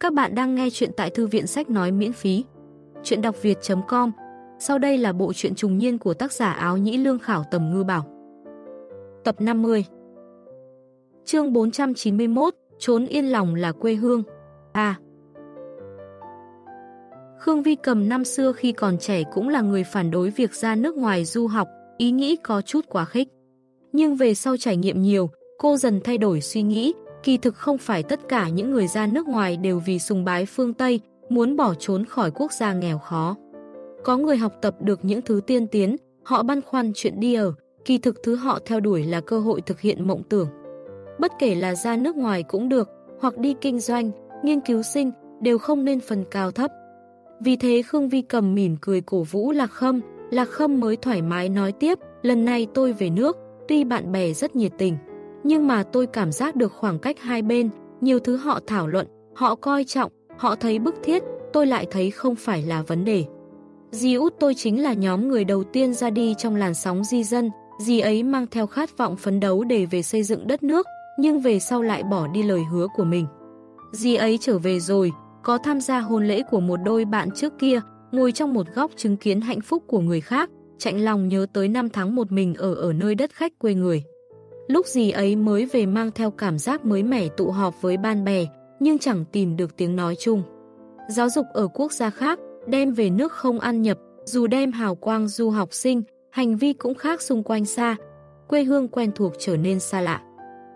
Các bạn đang nghe chuyện tại thư viện sách nói miễn phí. Chuyện đọc việt.com Sau đây là bộ truyện trùng niên của tác giả áo nhĩ lương khảo tầm ngư bảo. Tập 50 Chương 491 Trốn yên lòng là quê hương A Khương Vi Cầm năm xưa khi còn trẻ cũng là người phản đối việc ra nước ngoài du học, ý nghĩ có chút quá khích. Nhưng về sau trải nghiệm nhiều, cô dần thay đổi suy nghĩ, Kỳ thực không phải tất cả những người ra nước ngoài đều vì sùng bái phương Tây, muốn bỏ trốn khỏi quốc gia nghèo khó. Có người học tập được những thứ tiên tiến, họ băn khoăn chuyện đi ở, kỳ thực thứ họ theo đuổi là cơ hội thực hiện mộng tưởng. Bất kể là ra nước ngoài cũng được, hoặc đi kinh doanh, nghiên cứu sinh, đều không nên phần cao thấp. Vì thế Khương Vi cầm mỉm cười cổ vũ Lạc Khâm, Lạc Khâm mới thoải mái nói tiếp, lần này tôi về nước, tuy bạn bè rất nhiệt tình, nhưng mà tôi cảm giác được khoảng cách hai bên, nhiều thứ họ thảo luận, họ coi trọng, họ thấy bức thiết, tôi lại thấy không phải là vấn đề. Dì út tôi chính là nhóm người đầu tiên ra đi trong làn sóng di dân, dì ấy mang theo khát vọng phấn đấu để về xây dựng đất nước, nhưng về sau lại bỏ đi lời hứa của mình. Dì ấy trở về rồi, có tham gia hôn lễ của một đôi bạn trước kia, ngồi trong một góc chứng kiến hạnh phúc của người khác, chạnh lòng nhớ tới năm tháng một mình ở ở nơi đất khách quê người. Lúc gì ấy mới về mang theo cảm giác mới mẻ tụ họp với ban bè, nhưng chẳng tìm được tiếng nói chung. Giáo dục ở quốc gia khác, đem về nước không ăn nhập, dù đem hào quang du học sinh, hành vi cũng khác xung quanh xa, quê hương quen thuộc trở nên xa lạ.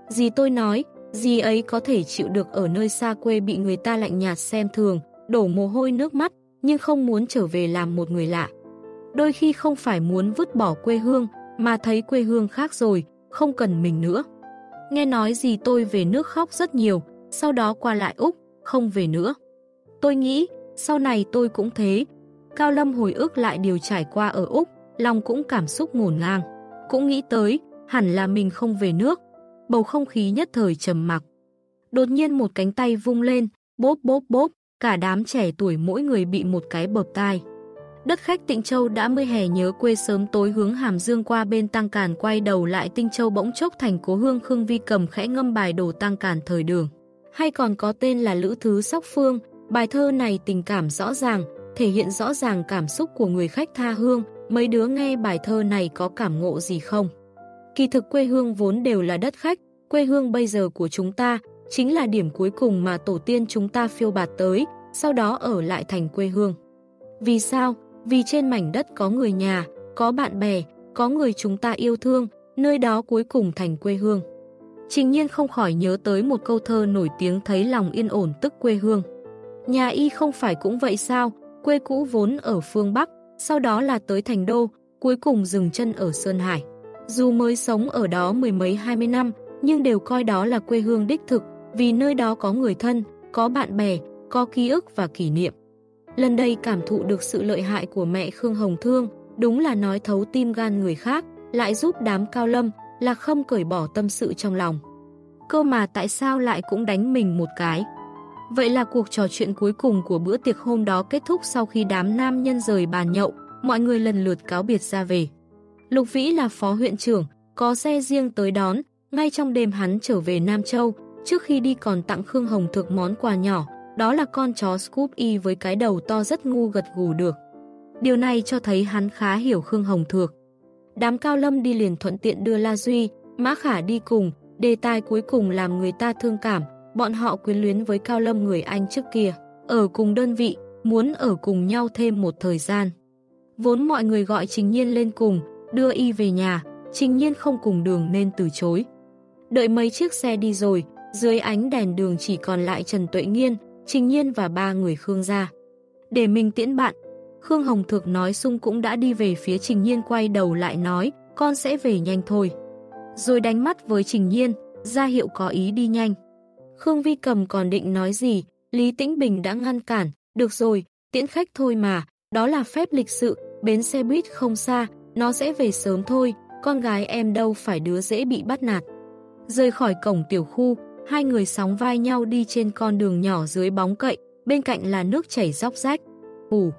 Dì tôi nói, dì ấy có thể chịu được ở nơi xa quê bị người ta lạnh nhạt xem thường, đổ mồ hôi nước mắt, nhưng không muốn trở về làm một người lạ. Đôi khi không phải muốn vứt bỏ quê hương, mà thấy quê hương khác rồi, không cần mình nữa. Nghe nói gì tôi về nước khóc rất nhiều, sau đó qua lại Úc, không về nữa. Tôi nghĩ, sau này tôi cũng thế. Cao Lâm hồi ức lại điều trải qua ở Úc, lòng cũng cảm xúc ngổn ngang. Cũng nghĩ tới, hẳn là mình không về nước. Bầu không khí nhất thời trầm mặc. Đột nhiên một cánh tay vung lên, bốp bốp bốp, cả đám trẻ tuổi mỗi người bị một cái bợp tai. Đất khách Tịnh Châu đã mươi hè nhớ quê sớm tối hướng Hàm Dương qua bên Tăng Càn quay đầu lại Tinh Châu bỗng chốc thành cố hương Khương Vi cầm khẽ ngâm bài đồ Tăng Càn thời đường. Hay còn có tên là Lữ Thứ Sóc Phương, bài thơ này tình cảm rõ ràng, thể hiện rõ ràng cảm xúc của người khách tha hương, mấy đứa nghe bài thơ này có cảm ngộ gì không? Kỳ thực quê hương vốn đều là đất khách, quê hương bây giờ của chúng ta chính là điểm cuối cùng mà tổ tiên chúng ta phiêu bạt tới, sau đó ở lại thành quê hương. Vì sao? Vì trên mảnh đất có người nhà, có bạn bè, có người chúng ta yêu thương, nơi đó cuối cùng thành quê hương. Trình nhiên không khỏi nhớ tới một câu thơ nổi tiếng thấy lòng yên ổn tức quê hương. Nhà y không phải cũng vậy sao, quê cũ vốn ở phương Bắc, sau đó là tới thành đô, cuối cùng dừng chân ở Sơn Hải. Dù mới sống ở đó mười mấy hai mươi năm, nhưng đều coi đó là quê hương đích thực, vì nơi đó có người thân, có bạn bè, có ký ức và kỷ niệm. Lần đây cảm thụ được sự lợi hại của mẹ Khương Hồng Thương, đúng là nói thấu tim gan người khác, lại giúp đám cao lâm, là không cởi bỏ tâm sự trong lòng. Cơ mà tại sao lại cũng đánh mình một cái? Vậy là cuộc trò chuyện cuối cùng của bữa tiệc hôm đó kết thúc sau khi đám nam nhân rời bàn nhậu, mọi người lần lượt cáo biệt ra về. Lục Vĩ là phó huyện trưởng, có xe riêng tới đón, ngay trong đêm hắn trở về Nam Châu, trước khi đi còn tặng Khương Hồng Thược món quà nhỏ, đó là con chó Scoopy với cái đầu to rất ngu gật gù được. Điều này cho thấy hắn khá hiểu Khương Hồng Thược. Đám cao lâm đi liền thuận tiện đưa La Duy, Mã Khả đi cùng, đề tài cuối cùng làm người ta thương cảm, bọn họ quyến luyến với cao lâm người Anh trước kia, ở cùng đơn vị, muốn ở cùng nhau thêm một thời gian. Vốn mọi người gọi Trình Nhiên lên cùng, đưa y về nhà, Trình Nhiên không cùng đường nên từ chối. Đợi mấy chiếc xe đi rồi, dưới ánh đèn đường chỉ còn lại Trần Tuệ Nghiên, Trình Nhiên và ba người Khương ra. Để mình tiễn bạn, Khương Hồng Thược nói sung cũng đã đi về phía Trình Nhiên quay đầu lại nói, con sẽ về nhanh thôi. Rồi đánh mắt với Trình Nhiên, ra hiệu có ý đi nhanh. Khương Vi Cầm còn định nói gì, Lý Tĩnh Bình đã ngăn cản, được rồi, tiễn khách thôi mà, đó là phép lịch sự, bến xe buýt không xa, nó sẽ về sớm thôi, con gái em đâu phải đứa dễ bị bắt nạt. Rời khỏi cổng tiểu khu, Hai người sóng vai nhau đi trên con đường nhỏ dưới bóng cậy, bên cạnh là nước chảy róc rách. Ủ.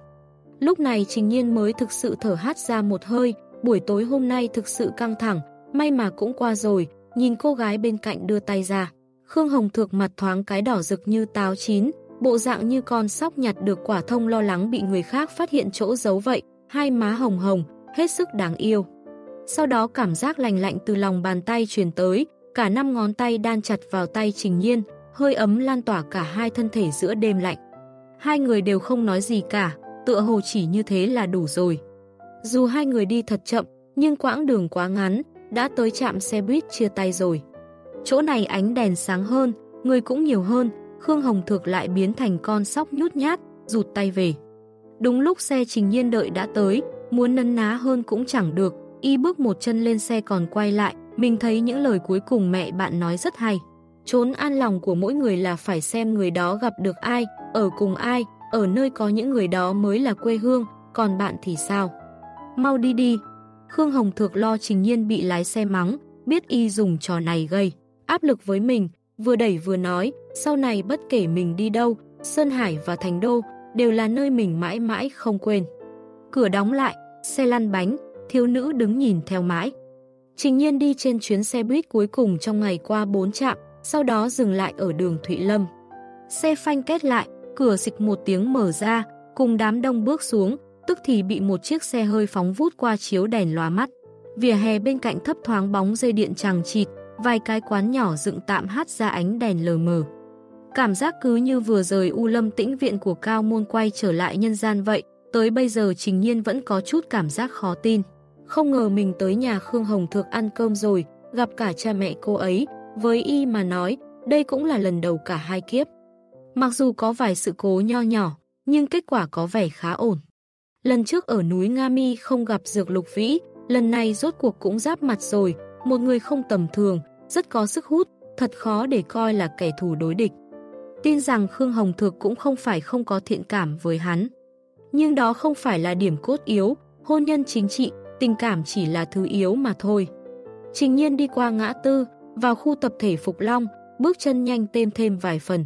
Lúc này Trình Nhiên mới thực sự thở hát ra một hơi, buổi tối hôm nay thực sự căng thẳng, may mà cũng qua rồi, nhìn cô gái bên cạnh đưa tay ra. Khương Hồng Thược mặt thoáng cái đỏ rực như táo chín, bộ dạng như con sóc nhặt được quả thông lo lắng bị người khác phát hiện chỗ giấu vậy, hai má hồng hồng, hết sức đáng yêu. Sau đó cảm giác lành lạnh từ lòng bàn tay truyền tới, cả năm ngón tay đan chặt vào tay Trình Nhiên, hơi ấm lan tỏa cả hai thân thể giữa đêm lạnh. Hai người đều không nói gì cả, tựa hồ chỉ như thế là đủ rồi. Dù hai người đi thật chậm, nhưng quãng đường quá ngắn, đã tới trạm xe buýt chia tay rồi. Chỗ này ánh đèn sáng hơn, người cũng nhiều hơn, Khương Hồng Thược lại biến thành con sóc nhút nhát, rụt tay về. Đúng lúc xe Trình Nhiên đợi đã tới, muốn nấn ná hơn cũng chẳng được, y bước một chân lên xe còn quay lại, mình thấy những lời cuối cùng mẹ bạn nói rất hay. Trốn an lòng của mỗi người là phải xem người đó gặp được ai, ở cùng ai, ở nơi có những người đó mới là quê hương, còn bạn thì sao? Mau đi đi. Khương Hồng Thược lo Trình Nhiên bị lái xe mắng, biết y dùng trò này gây. Áp lực với mình, vừa đẩy vừa nói, sau này bất kể mình đi đâu, Sơn Hải và Thành Đô đều là nơi mình mãi mãi không quên. Cửa đóng lại, xe lăn bánh, thiếu nữ đứng nhìn theo mãi. Trình nhiên đi trên chuyến xe buýt cuối cùng trong ngày qua bốn trạm, sau đó dừng lại ở đường Thụy Lâm. Xe phanh kết lại, cửa xịch một tiếng mở ra, cùng đám đông bước xuống, tức thì bị một chiếc xe hơi phóng vút qua chiếu đèn lóa mắt. Vỉa hè bên cạnh thấp thoáng bóng dây điện chằng chịt, vài cái quán nhỏ dựng tạm hát ra ánh đèn lờ mờ. Cảm giác cứ như vừa rời U Lâm tĩnh viện của Cao Môn quay trở lại nhân gian vậy, tới bây giờ Trình Nhiên vẫn có chút cảm giác khó tin. Không ngờ mình tới nhà Khương Hồng Thược ăn cơm rồi, gặp cả cha mẹ cô ấy, với y mà nói, đây cũng là lần đầu cả hai kiếp. Mặc dù có vài sự cố nho nhỏ, nhưng kết quả có vẻ khá ổn. Lần trước ở núi Nga Mi không gặp dược lục vĩ, lần này rốt cuộc cũng giáp mặt rồi, một người không tầm thường, rất có sức hút, thật khó để coi là kẻ thù đối địch. Tin rằng Khương Hồng Thược cũng không phải không có thiện cảm với hắn. Nhưng đó không phải là điểm cốt yếu, hôn nhân chính trị, tình cảm chỉ là thứ yếu mà thôi. Trình nhiên đi qua ngã tư, vào khu tập thể Phục Long, bước chân nhanh thêm thêm vài phần.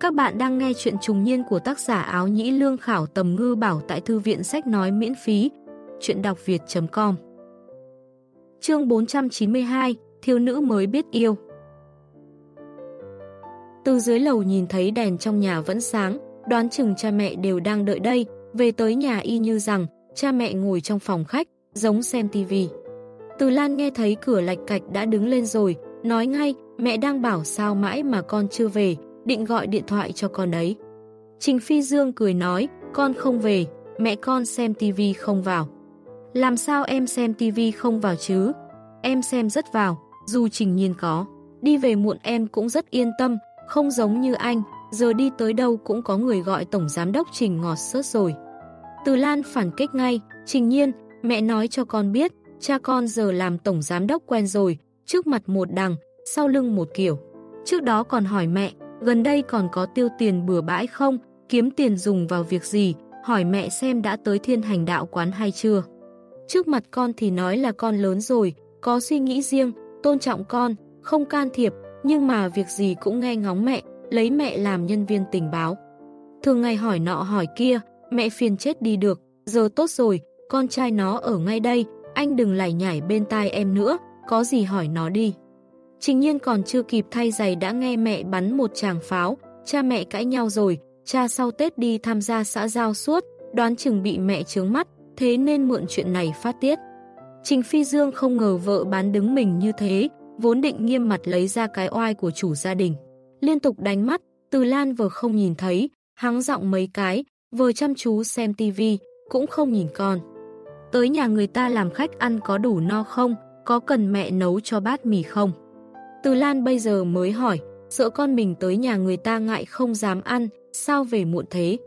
Các bạn đang nghe chuyện trùng niên của tác giả áo nhĩ lương khảo tầm ngư bảo tại thư viện sách nói miễn phí. Chuyện đọc việt.com Chương 492 Thiếu nữ mới biết yêu Từ dưới lầu nhìn thấy đèn trong nhà vẫn sáng, đoán chừng cha mẹ đều đang đợi đây, về tới nhà y như rằng cha mẹ ngồi trong phòng khách, giống xem tivi. Từ Lan nghe thấy cửa lạch cạch đã đứng lên rồi, nói ngay, mẹ đang bảo sao mãi mà con chưa về, định gọi điện thoại cho con đấy. Trình Phi Dương cười nói, con không về, mẹ con xem tivi không vào. Làm sao em xem tivi không vào chứ? Em xem rất vào, dù Trình Nhiên có. Đi về muộn em cũng rất yên tâm, không giống như anh, giờ đi tới đâu cũng có người gọi Tổng Giám đốc Trình ngọt sớt rồi. Từ Lan phản kích ngay, Trình Nhiên, mẹ nói cho con biết, cha con giờ làm Tổng Giám đốc quen rồi, trước mặt một đằng, sau lưng một kiểu. Trước đó còn hỏi mẹ, gần đây còn có tiêu tiền bừa bãi không, kiếm tiền dùng vào việc gì, hỏi mẹ xem đã tới thiên hành đạo quán hay chưa. Trước mặt con thì nói là con lớn rồi, có suy nghĩ riêng, tôn trọng con, không can thiệp, nhưng mà việc gì cũng nghe ngóng mẹ, lấy mẹ làm nhân viên tình báo. Thường ngày hỏi nọ hỏi kia, mẹ phiền chết đi được, giờ tốt rồi, con trai nó ở ngay đây, anh đừng lải nhảy bên tai em nữa, có gì hỏi nó đi. Trình nhiên còn chưa kịp thay giày đã nghe mẹ bắn một tràng pháo, cha mẹ cãi nhau rồi, cha sau Tết đi tham gia xã giao suốt, đoán chừng bị mẹ trướng mắt, thế nên mượn chuyện này phát tiết. Trình Phi Dương không ngờ vợ bán đứng mình như thế, vốn định nghiêm mặt lấy ra cái oai của chủ gia đình. Liên tục đánh mắt, từ Lan vừa không nhìn thấy, hắng giọng mấy cái, vừa chăm chú xem tivi, cũng không nhìn con. Tới nhà người ta làm khách ăn có đủ no không, có cần mẹ nấu cho bát mì không? Từ Lan bây giờ mới hỏi, sợ con mình tới nhà người ta ngại không dám ăn, sao về muộn thế?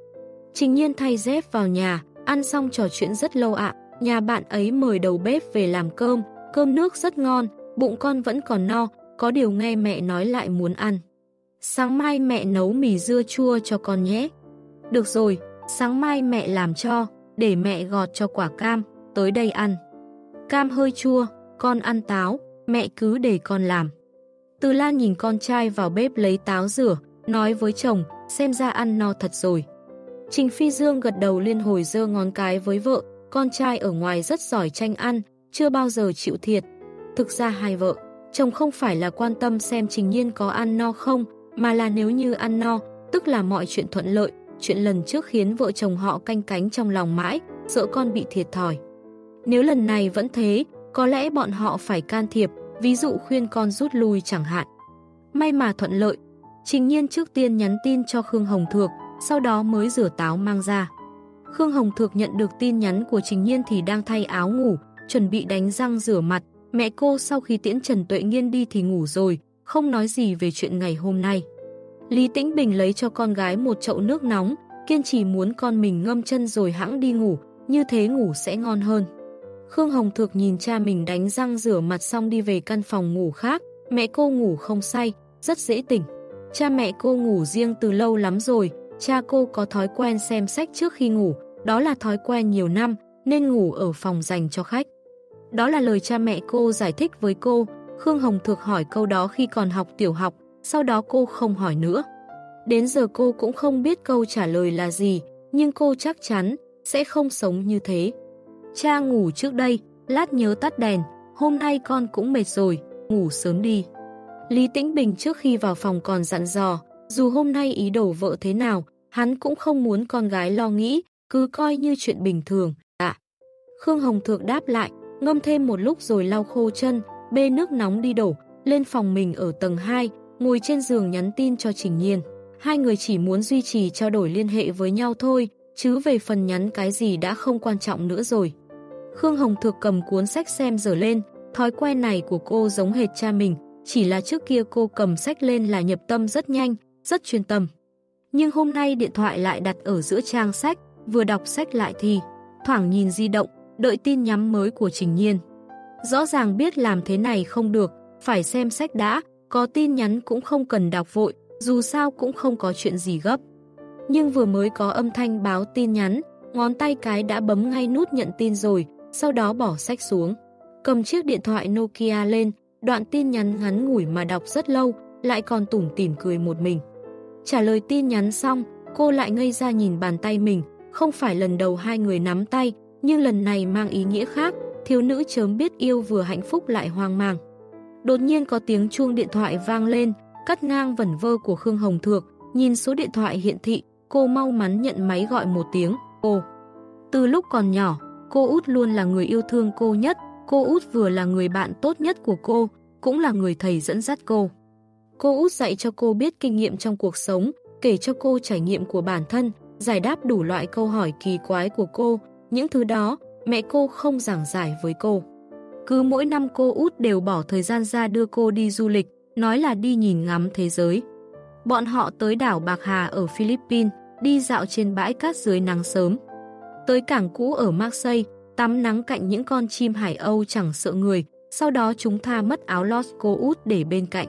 Trình nhiên thay dép vào nhà, ăn xong trò chuyện rất lâu ạ, nhà bạn ấy mời đầu bếp về làm cơm, cơm nước rất ngon, bụng con vẫn còn no, có điều nghe mẹ nói lại muốn ăn. Sáng mai mẹ nấu mì dưa chua cho con nhé. Được rồi, sáng mai mẹ làm cho, để mẹ gọt cho quả cam, tới đây ăn. Cam hơi chua, con ăn táo, mẹ cứ để con làm. Từ Lan nhìn con trai vào bếp lấy táo rửa, nói với chồng, xem ra ăn no thật rồi. Trình Phi Dương gật đầu liên hồi dơ ngón cái với vợ, con trai ở ngoài rất giỏi tranh ăn, chưa bao giờ chịu thiệt. Thực ra hai vợ, chồng không phải là quan tâm xem Trình Nhiên có ăn no không, mà là nếu như ăn no, tức là mọi chuyện thuận lợi, chuyện lần trước khiến vợ chồng họ canh cánh trong lòng mãi, sợ con bị thiệt thòi. Nếu lần này vẫn thế, có lẽ bọn họ phải can thiệp, ví dụ khuyên con rút lui chẳng hạn. May mà thuận lợi, Trình Nhiên trước tiên nhắn tin cho Khương Hồng Thược, sau đó mới rửa táo mang ra. Khương Hồng Thược nhận được tin nhắn của Trình Nhiên thì đang thay áo ngủ, chuẩn bị đánh răng rửa mặt. Mẹ cô sau khi tiễn Trần Tuệ Nghiên đi thì ngủ rồi, không nói gì về chuyện ngày hôm nay. Lý Tĩnh Bình lấy cho con gái một chậu nước nóng, kiên trì muốn con mình ngâm chân rồi hãng đi ngủ, như thế ngủ sẽ ngon hơn. Khương Hồng Thược nhìn cha mình đánh răng rửa mặt xong đi về căn phòng ngủ khác, mẹ cô ngủ không say, rất dễ tỉnh. Cha mẹ cô ngủ riêng từ lâu lắm rồi, cha cô có thói quen xem sách trước khi ngủ, đó là thói quen nhiều năm, nên ngủ ở phòng dành cho khách. Đó là lời cha mẹ cô giải thích với cô, Khương Hồng Thược hỏi câu đó khi còn học tiểu học, sau đó cô không hỏi nữa. Đến giờ cô cũng không biết câu trả lời là gì, nhưng cô chắc chắn sẽ không sống như thế. Cha ngủ trước đây, lát nhớ tắt đèn, hôm nay con cũng mệt rồi, ngủ sớm đi. Lý Tĩnh Bình trước khi vào phòng còn dặn dò, dù hôm nay ý đồ vợ thế nào, hắn cũng không muốn con gái lo nghĩ, cứ coi như chuyện bình thường. À. Khương Hồng Thược đáp lại, ngâm thêm một lúc rồi lau khô chân, bê nước nóng đi đổ, lên phòng mình ở tầng 2, ngồi trên giường nhắn tin cho Trình Nhiên. Hai người chỉ muốn duy trì trao đổi liên hệ với nhau thôi, chứ về phần nhắn cái gì đã không quan trọng nữa rồi. Khương Hồng Thược cầm cuốn sách xem dở lên, thói quen này của cô giống hệt cha mình, chỉ là trước kia cô cầm sách lên là nhập tâm rất nhanh, rất chuyên tâm. Nhưng hôm nay điện thoại lại đặt ở giữa trang sách, vừa đọc sách lại thì thoảng nhìn di động, đợi tin nhắn mới của Trình Nhiên. Rõ ràng biết làm thế này không được, phải xem sách đã, có tin nhắn cũng không cần đọc vội, dù sao cũng không có chuyện gì gấp. Nhưng vừa mới có âm thanh báo tin nhắn, ngón tay cái đã bấm ngay nút nhận tin rồi, sau đó bỏ sách xuống. Cầm chiếc điện thoại Nokia lên, đoạn tin nhắn ngắn ngủi mà đọc rất lâu, lại còn tủm tỉm cười một mình. Trả lời tin nhắn xong, cô lại ngây ra nhìn bàn tay mình, không phải lần đầu hai người nắm tay, nhưng lần này mang ý nghĩa khác, thiếu nữ chớm biết yêu vừa hạnh phúc lại hoang mang. Đột nhiên có tiếng chuông điện thoại vang lên, cắt ngang vẩn vơ của Khương Hồng Thược, nhìn số điện thoại hiện thị, cô mau mắn nhận máy gọi một tiếng, cô. Từ lúc còn nhỏ, cô út luôn là người yêu thương cô nhất, cô út vừa là người bạn tốt nhất của cô, cũng là người thầy dẫn dắt cô. Cô út dạy cho cô biết kinh nghiệm trong cuộc sống, kể cho cô trải nghiệm của bản thân, giải đáp đủ loại câu hỏi kỳ quái của cô, những thứ đó mẹ cô không giảng giải với cô. Cứ mỗi năm cô út đều bỏ thời gian ra đưa cô đi du lịch, nói là đi nhìn ngắm thế giới. Bọn họ tới đảo Bạc Hà ở Philippines, đi dạo trên bãi cát dưới nắng sớm. Tới cảng cũ ở Marseille, tắm nắng cạnh những con chim hải âu chẳng sợ người, sau đó chúng tha mất áo lót cô út để bên cạnh.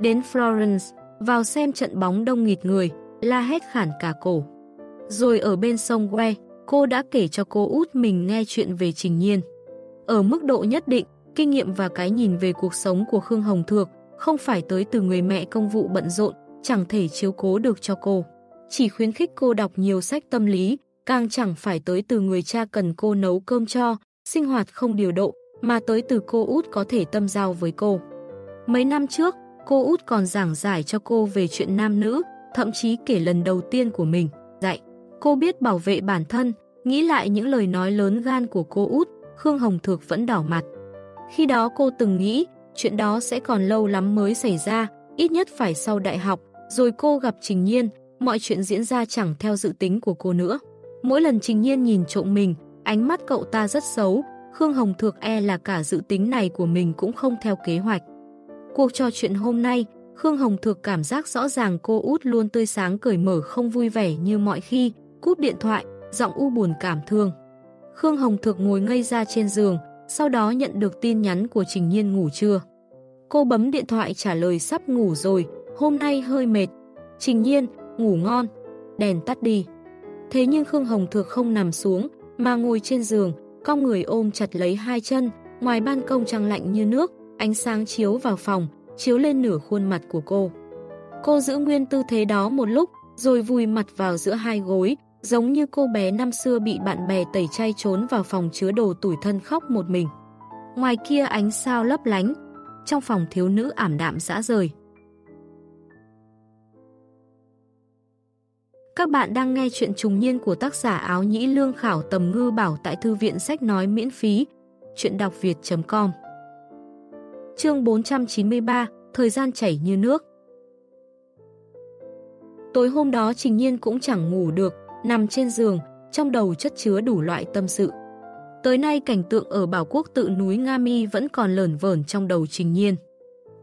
Đến Florence, vào xem trận bóng đông nghịt người, la hét khản cả cổ. Rồi ở bên sông Que, cô đã kể cho cô út mình nghe chuyện về Trình Nhiên. Ở mức độ nhất định, kinh nghiệm và cái nhìn về cuộc sống của Khương Hồng Thược không phải tới từ người mẹ công vụ bận rộn, chẳng thể chiếu cố được cho cô. Chỉ khuyến khích cô đọc nhiều sách tâm lý, càng chẳng phải tới từ người cha cần cô nấu cơm cho, sinh hoạt không điều độ, mà tới từ cô út có thể tâm giao với cô. Mấy năm trước, cô út còn giảng giải cho cô về chuyện nam nữ, thậm chí kể lần đầu tiên của mình, dạy. Cô biết bảo vệ bản thân, nghĩ lại những lời nói lớn gan của cô út, Khương Hồng Thược vẫn đỏ mặt. Khi đó cô từng nghĩ, chuyện đó sẽ còn lâu lắm mới xảy ra, ít nhất phải sau đại học, rồi cô gặp Trình Nhiên, mọi chuyện diễn ra chẳng theo dự tính của cô nữa. Mỗi lần Trình Nhiên nhìn trộm mình, ánh mắt cậu ta rất xấu, Khương Hồng Thược e là cả dự tính này của mình cũng không theo kế hoạch. Cuộc trò chuyện hôm nay, Khương Hồng Thược cảm giác rõ ràng cô út luôn tươi sáng cởi mở không vui vẻ như mọi khi, cúp điện thoại, giọng u buồn cảm thương. Khương Hồng Thược ngồi ngây ra trên giường, sau đó nhận được tin nhắn của Trình Nhiên ngủ trưa. Cô bấm điện thoại trả lời sắp ngủ rồi, hôm nay hơi mệt. Trình Nhiên, ngủ ngon, đèn tắt đi. Thế nhưng Khương Hồng Thược không nằm xuống, mà ngồi trên giường, cong người ôm chặt lấy hai chân, ngoài ban công trăng lạnh như nước, ánh sáng chiếu vào phòng, chiếu lên nửa khuôn mặt của cô. Cô giữ nguyên tư thế đó một lúc, rồi vùi mặt vào giữa hai gối, giống như cô bé năm xưa bị bạn bè tẩy chay trốn vào phòng chứa đồ tủi thân khóc một mình. Ngoài kia ánh sao lấp lánh, trong phòng thiếu nữ ảm đạm dã rời. Các bạn đang nghe chuyện trùng niên của tác giả áo nhĩ lương khảo tầm ngư bảo tại thư viện sách nói miễn phí. Chuyện đọc việt.com Chương 493 Thời gian chảy như nước Tối hôm đó Trình Nhiên cũng chẳng ngủ được, nằm trên giường, trong đầu chất chứa đủ loại tâm sự. Tới nay cảnh tượng ở Bảo Quốc tự núi Nga Mi vẫn còn lởn vởn trong đầu Trình Nhiên.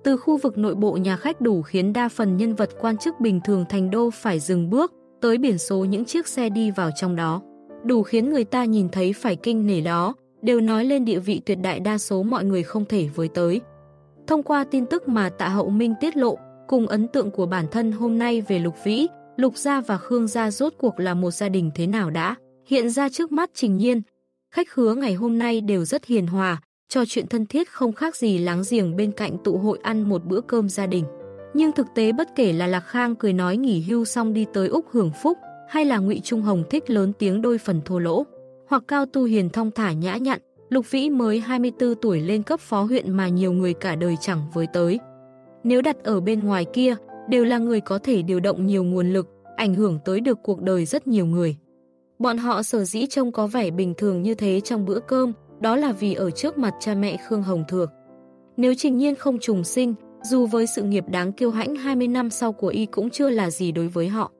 Từ khu vực nội bộ nhà khách đủ khiến đa phần nhân vật quan chức bình thường thành đô phải dừng bước, tới biển số những chiếc xe đi vào trong đó. Đủ khiến người ta nhìn thấy phải kinh nể đó, đều nói lên địa vị tuyệt đại đa số mọi người không thể với tới. Thông qua tin tức mà Tạ Hậu Minh tiết lộ, cùng ấn tượng của bản thân hôm nay về Lục Vĩ, Lục Gia và Khương Gia rốt cuộc là một gia đình thế nào đã, hiện ra trước mắt Trình Nhiên. Khách khứa ngày hôm nay đều rất hiền hòa, trò chuyện thân thiết không khác gì láng giềng bên cạnh tụ hội ăn một bữa cơm gia đình. Nhưng thực tế bất kể là Lạc Khang cười nói nghỉ hưu xong đi tới Úc hưởng phúc, hay là ngụy Trung Hồng thích lớn tiếng đôi phần thô lỗ, hoặc Cao Tu Hiền thong thả nhã nhặn, Lục Vĩ mới 24 tuổi lên cấp phó huyện mà nhiều người cả đời chẳng với tới. Nếu đặt ở bên ngoài kia, đều là người có thể điều động nhiều nguồn lực, ảnh hưởng tới được cuộc đời rất nhiều người. Bọn họ sở dĩ trông có vẻ bình thường như thế trong bữa cơm, đó là vì ở trước mặt cha mẹ Khương Hồng Thược. Nếu Trình Nhiên không trùng sinh, dù với sự nghiệp đáng kiêu hãnh 20 năm sau của y cũng chưa là gì đối với họ.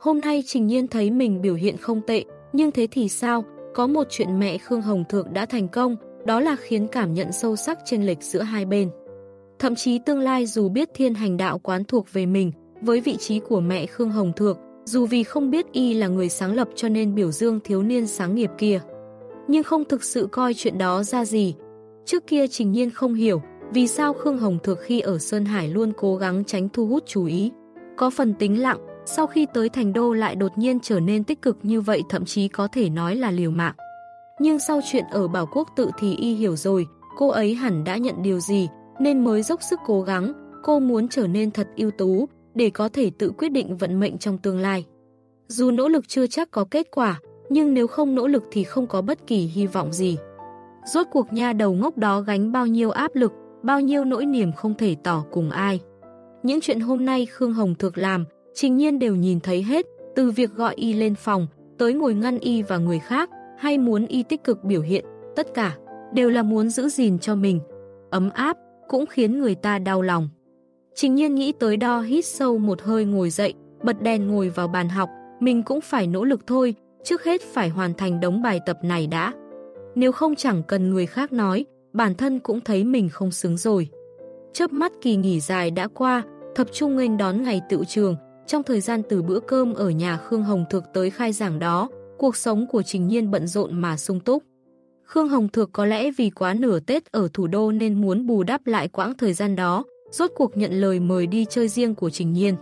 Hôm nay Trình Nhiên thấy mình biểu hiện không tệ, nhưng thế thì sao? Có một chuyện mẹ Khương Hồng Thược đã thành công, đó là khiến cảm nhận sâu sắc trên lệch giữa hai bên. Thậm chí tương lai dù biết thiên hành đạo quán thuộc về mình, với vị trí của mẹ Khương Hồng Thược, dù vì không biết y là người sáng lập cho nên biểu dương thiếu niên sáng nghiệp kia. Nhưng không thực sự coi chuyện đó ra gì. Trước kia Trình Nhiên không hiểu vì sao Khương Hồng Thược khi ở Sơn Hải luôn cố gắng tránh thu hút chú ý. Có phần tính lặng, sau khi tới thành đô lại đột nhiên trở nên tích cực như vậy thậm chí có thể nói là liều mạng. Nhưng sau chuyện ở Bảo Quốc tự thì y hiểu rồi, cô ấy hẳn đã nhận điều gì, nên mới dốc sức cố gắng, cô muốn trở nên thật ưu tú, để có thể tự quyết định vận mệnh trong tương lai. Dù nỗ lực chưa chắc có kết quả, nhưng nếu không nỗ lực thì không có bất kỳ hy vọng gì. Rốt cuộc nha đầu ngốc đó gánh bao nhiêu áp lực, bao nhiêu nỗi niềm không thể tỏ cùng ai. Những chuyện hôm nay Khương Hồng thực làm, trình nhiên đều nhìn thấy hết, từ việc gọi y lên phòng, tới ngồi ngăn y và người khác, hay muốn y tích cực biểu hiện, tất cả đều là muốn giữ gìn cho mình. Ấm áp, cũng khiến người ta đau lòng. Trình nhiên nghĩ tới đo hít sâu một hơi ngồi dậy, bật đèn ngồi vào bàn học, mình cũng phải nỗ lực thôi, trước hết phải hoàn thành đống bài tập này đã. Nếu không chẳng cần người khác nói, bản thân cũng thấy mình không xứng rồi. Chớp mắt kỳ nghỉ dài đã qua, tập trung nghênh đón ngày tự trường, trong thời gian từ bữa cơm ở nhà Khương Hồng Thực tới khai giảng đó, cuộc sống của Trình Nhiên bận rộn mà sung túc. Khương Hồng Thược có lẽ vì quá nửa Tết ở thủ đô nên muốn bù đắp lại quãng thời gian đó, rốt cuộc nhận lời mời đi chơi riêng của Trình Nhiên.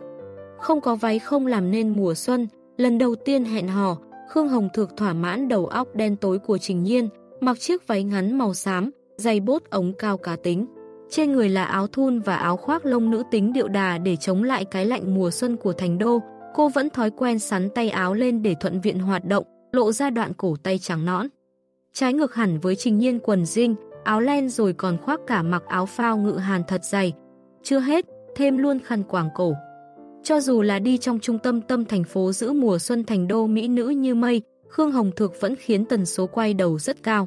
Không có váy không làm nên mùa xuân, lần đầu tiên hẹn hò, Khương Hồng Thược thỏa mãn đầu óc đen tối của Trình Nhiên, mặc chiếc váy ngắn màu xám, giày bốt ống cao cá tính. Trên người là áo thun và áo khoác lông nữ tính điệu đà để chống lại cái lạnh mùa xuân của thành đô. Cô vẫn thói quen sắn tay áo lên để thuận viện hoạt động, lộ ra đoạn cổ tay trắng nõn. Trái ngược hẳn với trình nhiên quần dinh, áo len rồi còn khoác cả mặc áo phao ngự hàn thật dày. Chưa hết, thêm luôn khăn quàng cổ. Cho dù là đi trong trung tâm tâm thành phố giữ mùa xuân thành đô mỹ nữ như mây, Khương Hồng Thược vẫn khiến tần số quay đầu rất cao.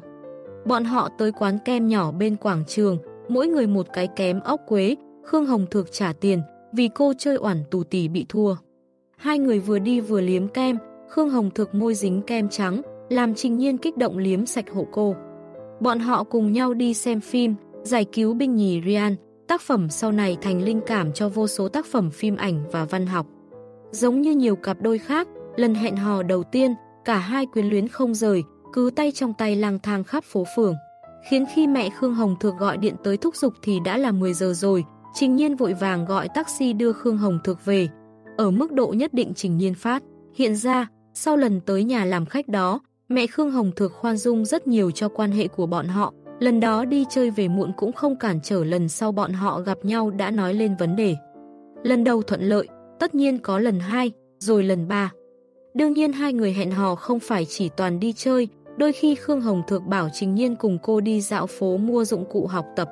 Bọn họ tới quán kem nhỏ bên quảng trường, mỗi người một cái kém ốc quế, Khương Hồng Thược trả tiền, vì cô chơi oản tù tỷ bị thua. Hai người vừa đi vừa liếm kem, Khương Hồng Thược môi dính kem trắng, làm Trình Nhiên kích động liếm sạch hộ cô. Bọn họ cùng nhau đi xem phim, giải cứu binh nhì Rian, tác phẩm sau này thành linh cảm cho vô số tác phẩm phim ảnh và văn học. Giống như nhiều cặp đôi khác, lần hẹn hò đầu tiên, cả hai quyến luyến không rời, cứ tay trong tay lang thang khắp phố phường. Khiến khi mẹ Khương Hồng Thược gọi điện tới thúc giục thì đã là 10 giờ rồi, Trình Nhiên vội vàng gọi taxi đưa Khương Hồng Thược về. Ở mức độ nhất định Trình Nhiên phát, hiện ra, sau lần tới nhà làm khách đó, Mẹ Khương Hồng Thược khoan dung rất nhiều cho quan hệ của bọn họ, lần đó đi chơi về muộn cũng không cản trở lần sau bọn họ gặp nhau đã nói lên vấn đề. Lần đầu thuận lợi, tất nhiên có lần hai, rồi lần ba. Đương nhiên hai người hẹn hò không phải chỉ toàn đi chơi, đôi khi Khương Hồng Thược bảo Trình Nhiên cùng cô đi dạo phố mua dụng cụ học tập.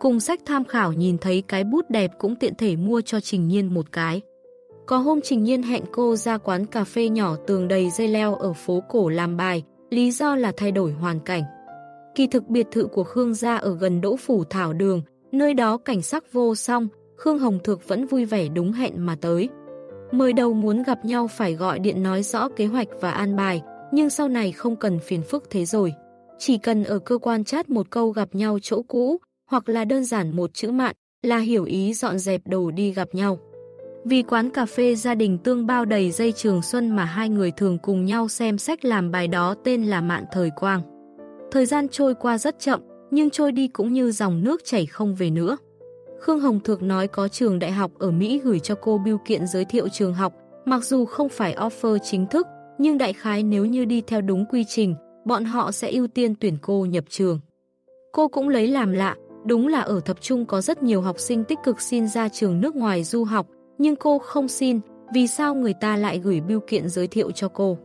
Cùng sách tham khảo nhìn thấy cái bút đẹp cũng tiện thể mua cho Trình Nhiên một cái. Có hôm Trình Nhiên hẹn cô ra quán cà phê nhỏ tường đầy dây leo ở phố cổ làm bài, lý do là thay đổi hoàn cảnh. Kỳ thực biệt thự của Khương gia ở gần Đỗ Phủ Thảo Đường, nơi đó cảnh sắc vô song, Khương Hồng Thược vẫn vui vẻ đúng hẹn mà tới. Mời đầu muốn gặp nhau phải gọi điện nói rõ kế hoạch và an bài, nhưng sau này không cần phiền phức thế rồi. Chỉ cần ở cơ quan chat một câu gặp nhau chỗ cũ, hoặc là đơn giản một chữ mạn, là hiểu ý dọn dẹp đồ đi gặp nhau. Vì quán cà phê gia đình tương bao đầy dây trường xuân mà hai người thường cùng nhau xem sách làm bài đó tên là Mạn Thời Quang. Thời gian trôi qua rất chậm, nhưng trôi đi cũng như dòng nước chảy không về nữa. Khương Hồng Thược nói có trường đại học ở Mỹ gửi cho cô biêu kiện giới thiệu trường học, mặc dù không phải offer chính thức, nhưng đại khái nếu như đi theo đúng quy trình, bọn họ sẽ ưu tiên tuyển cô nhập trường. Cô cũng lấy làm lạ, đúng là ở thập trung có rất nhiều học sinh tích cực xin ra trường nước ngoài du học, nhưng cô không xin, vì sao người ta lại gửi biêu kiện giới thiệu cho cô.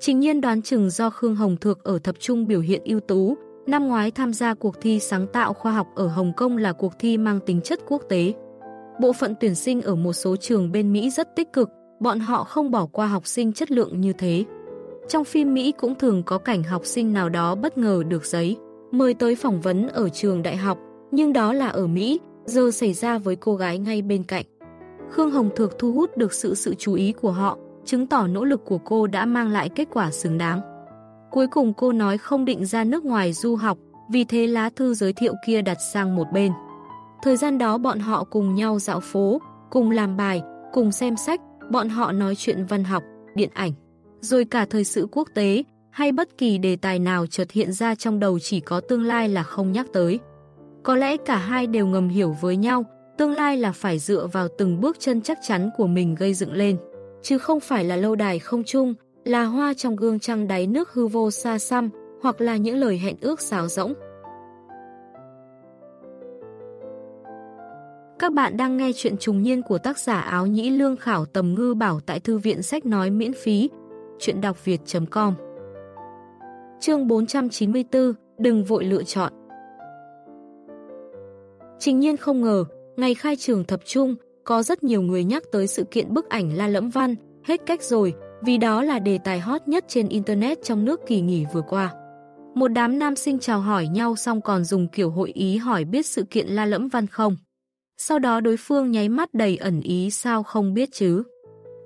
Trình nhiên đoán chừng do Khương Hồng Thược ở thập trung biểu hiện ưu tú, năm ngoái tham gia cuộc thi sáng tạo khoa học ở Hồng Kông là cuộc thi mang tính chất quốc tế. Bộ phận tuyển sinh ở một số trường bên Mỹ rất tích cực, bọn họ không bỏ qua học sinh chất lượng như thế. Trong phim Mỹ cũng thường có cảnh học sinh nào đó bất ngờ được giấy, mời tới phỏng vấn ở trường đại học, nhưng đó là ở Mỹ, giờ xảy ra với cô gái ngay bên cạnh. Khương Hồng Thược thu hút được sự sự chú ý của họ, chứng tỏ nỗ lực của cô đã mang lại kết quả xứng đáng. Cuối cùng cô nói không định ra nước ngoài du học, vì thế lá thư giới thiệu kia đặt sang một bên. Thời gian đó bọn họ cùng nhau dạo phố, cùng làm bài, cùng xem sách, bọn họ nói chuyện văn học, điện ảnh, rồi cả thời sự quốc tế, hay bất kỳ đề tài nào chợt hiện ra trong đầu chỉ có tương lai là không nhắc tới. Có lẽ cả hai đều ngầm hiểu với nhau, tương lai là phải dựa vào từng bước chân chắc chắn của mình gây dựng lên, chứ không phải là lâu đài không chung, là hoa trong gương trăng đáy nước hư vô xa xăm, hoặc là những lời hẹn ước xáo rỗng. Các bạn đang nghe chuyện trùng niên của tác giả áo nhĩ lương khảo tầm ngư bảo tại thư viện sách nói miễn phí, chuyện đọc việt.com Chương 494, đừng vội lựa chọn. Trình nhiên không ngờ, ngày khai trường thập trung, có rất nhiều người nhắc tới sự kiện bức ảnh La Lẫm Văn, hết cách rồi, vì đó là đề tài hot nhất trên Internet trong nước kỳ nghỉ vừa qua. Một đám nam sinh chào hỏi nhau xong còn dùng kiểu hội ý hỏi biết sự kiện La Lẫm Văn không. Sau đó đối phương nháy mắt đầy ẩn ý sao không biết chứ.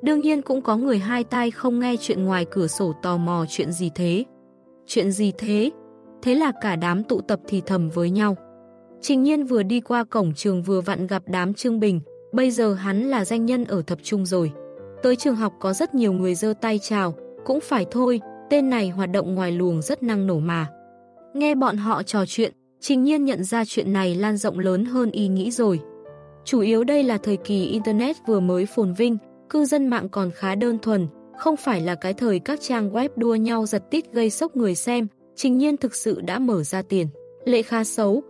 Đương nhiên cũng có người hai tay không nghe chuyện ngoài cửa sổ tò mò chuyện gì thế. Chuyện gì thế? Thế là cả đám tụ tập thì thầm với nhau. Trình nhiên vừa đi qua cổng trường vừa vặn gặp đám Trương Bình, bây giờ hắn là danh nhân ở thập trung rồi. Tới trường học có rất nhiều người dơ tay chào, cũng phải thôi, tên này hoạt động ngoài luồng rất năng nổ mà. Nghe bọn họ trò chuyện, trình nhiên nhận ra chuyện này lan rộng lớn hơn ý nghĩ rồi. Chủ yếu đây là thời kỳ Internet vừa mới phồn vinh, cư dân mạng còn khá đơn thuần, không phải là cái thời các trang web đua nhau giật tít gây sốc người xem, trình nhiên thực sự đã mở ra tiền. Lệ khá xấu,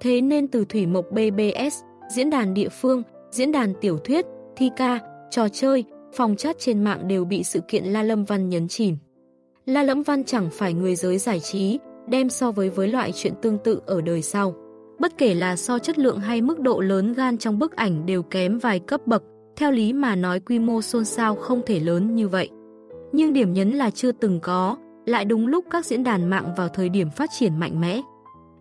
thế nên từ Thủy Mộc BBS, diễn đàn địa phương, diễn đàn tiểu thuyết, thi ca, trò chơi, phòng chat trên mạng đều bị sự kiện La Lâm Văn nhấn chìm. La lâm Văn chẳng phải người giới giải trí, đem so với với loại chuyện tương tự ở đời sau. Bất kể là so chất lượng hay mức độ lớn gan trong bức ảnh đều kém vài cấp bậc, theo lý mà nói quy mô xôn xao không thể lớn như vậy. Nhưng điểm nhấn là chưa từng có, lại đúng lúc các diễn đàn mạng vào thời điểm phát triển mạnh mẽ.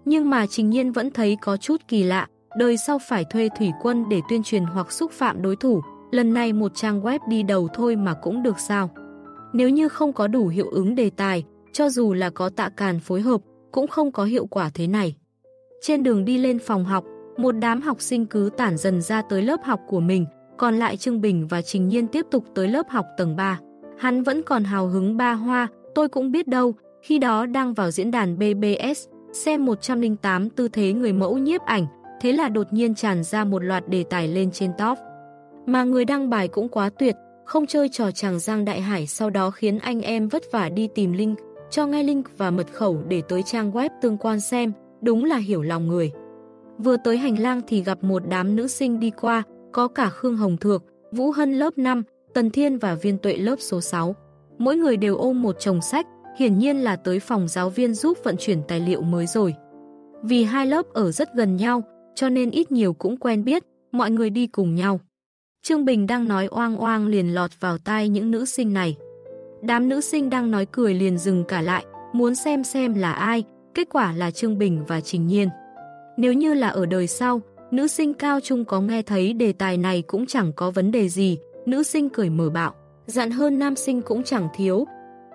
Nhưng mà Trình Nhiên vẫn thấy có chút kỳ lạ, đời sau phải thuê thủy quân để tuyên truyền hoặc xúc phạm đối thủ, lần này một trang web đi đầu thôi mà cũng được sao. Nếu như không có đủ hiệu ứng đề tài, cho dù là có tạ càn phối hợp, cũng không có hiệu quả thế này. Trên đường đi lên phòng học, một đám học sinh cứ tản dần ra tới lớp học của mình, còn lại Trương Bình và Trình Nhiên tiếp tục tới lớp học tầng 3. Hắn vẫn còn hào hứng ba hoa, tôi cũng biết đâu, khi đó đang vào diễn đàn BBS, xem 108 tư thế người mẫu nhiếp ảnh, thế là đột nhiên tràn ra một loạt đề tài lên trên top. Mà người đăng bài cũng quá tuyệt, không chơi trò chàng Giang Đại Hải sau đó khiến anh em vất vả đi tìm link, cho ngay link và mật khẩu để tới trang web tương quan xem, đúng là hiểu lòng người. Vừa tới hành lang thì gặp một đám nữ sinh đi qua, có cả Khương Hồng Thược, Vũ Hân lớp 5, Tần Thiên và Viên Tuệ lớp số 6. Mỗi người đều ôm một chồng sách, hiển nhiên là tới phòng giáo viên giúp vận chuyển tài liệu mới rồi. Vì hai lớp ở rất gần nhau, cho nên ít nhiều cũng quen biết, mọi người đi cùng nhau. Trương Bình đang nói oang oang liền lọt vào tai những nữ sinh này. Đám nữ sinh đang nói cười liền dừng cả lại, muốn xem xem là ai, kết quả là Trương Bình và Trình Nhiên. Nếu như là ở đời sau, nữ sinh cao trung có nghe thấy đề tài này cũng chẳng có vấn đề gì, nữ sinh cười mở bạo, dặn hơn nam sinh cũng chẳng thiếu.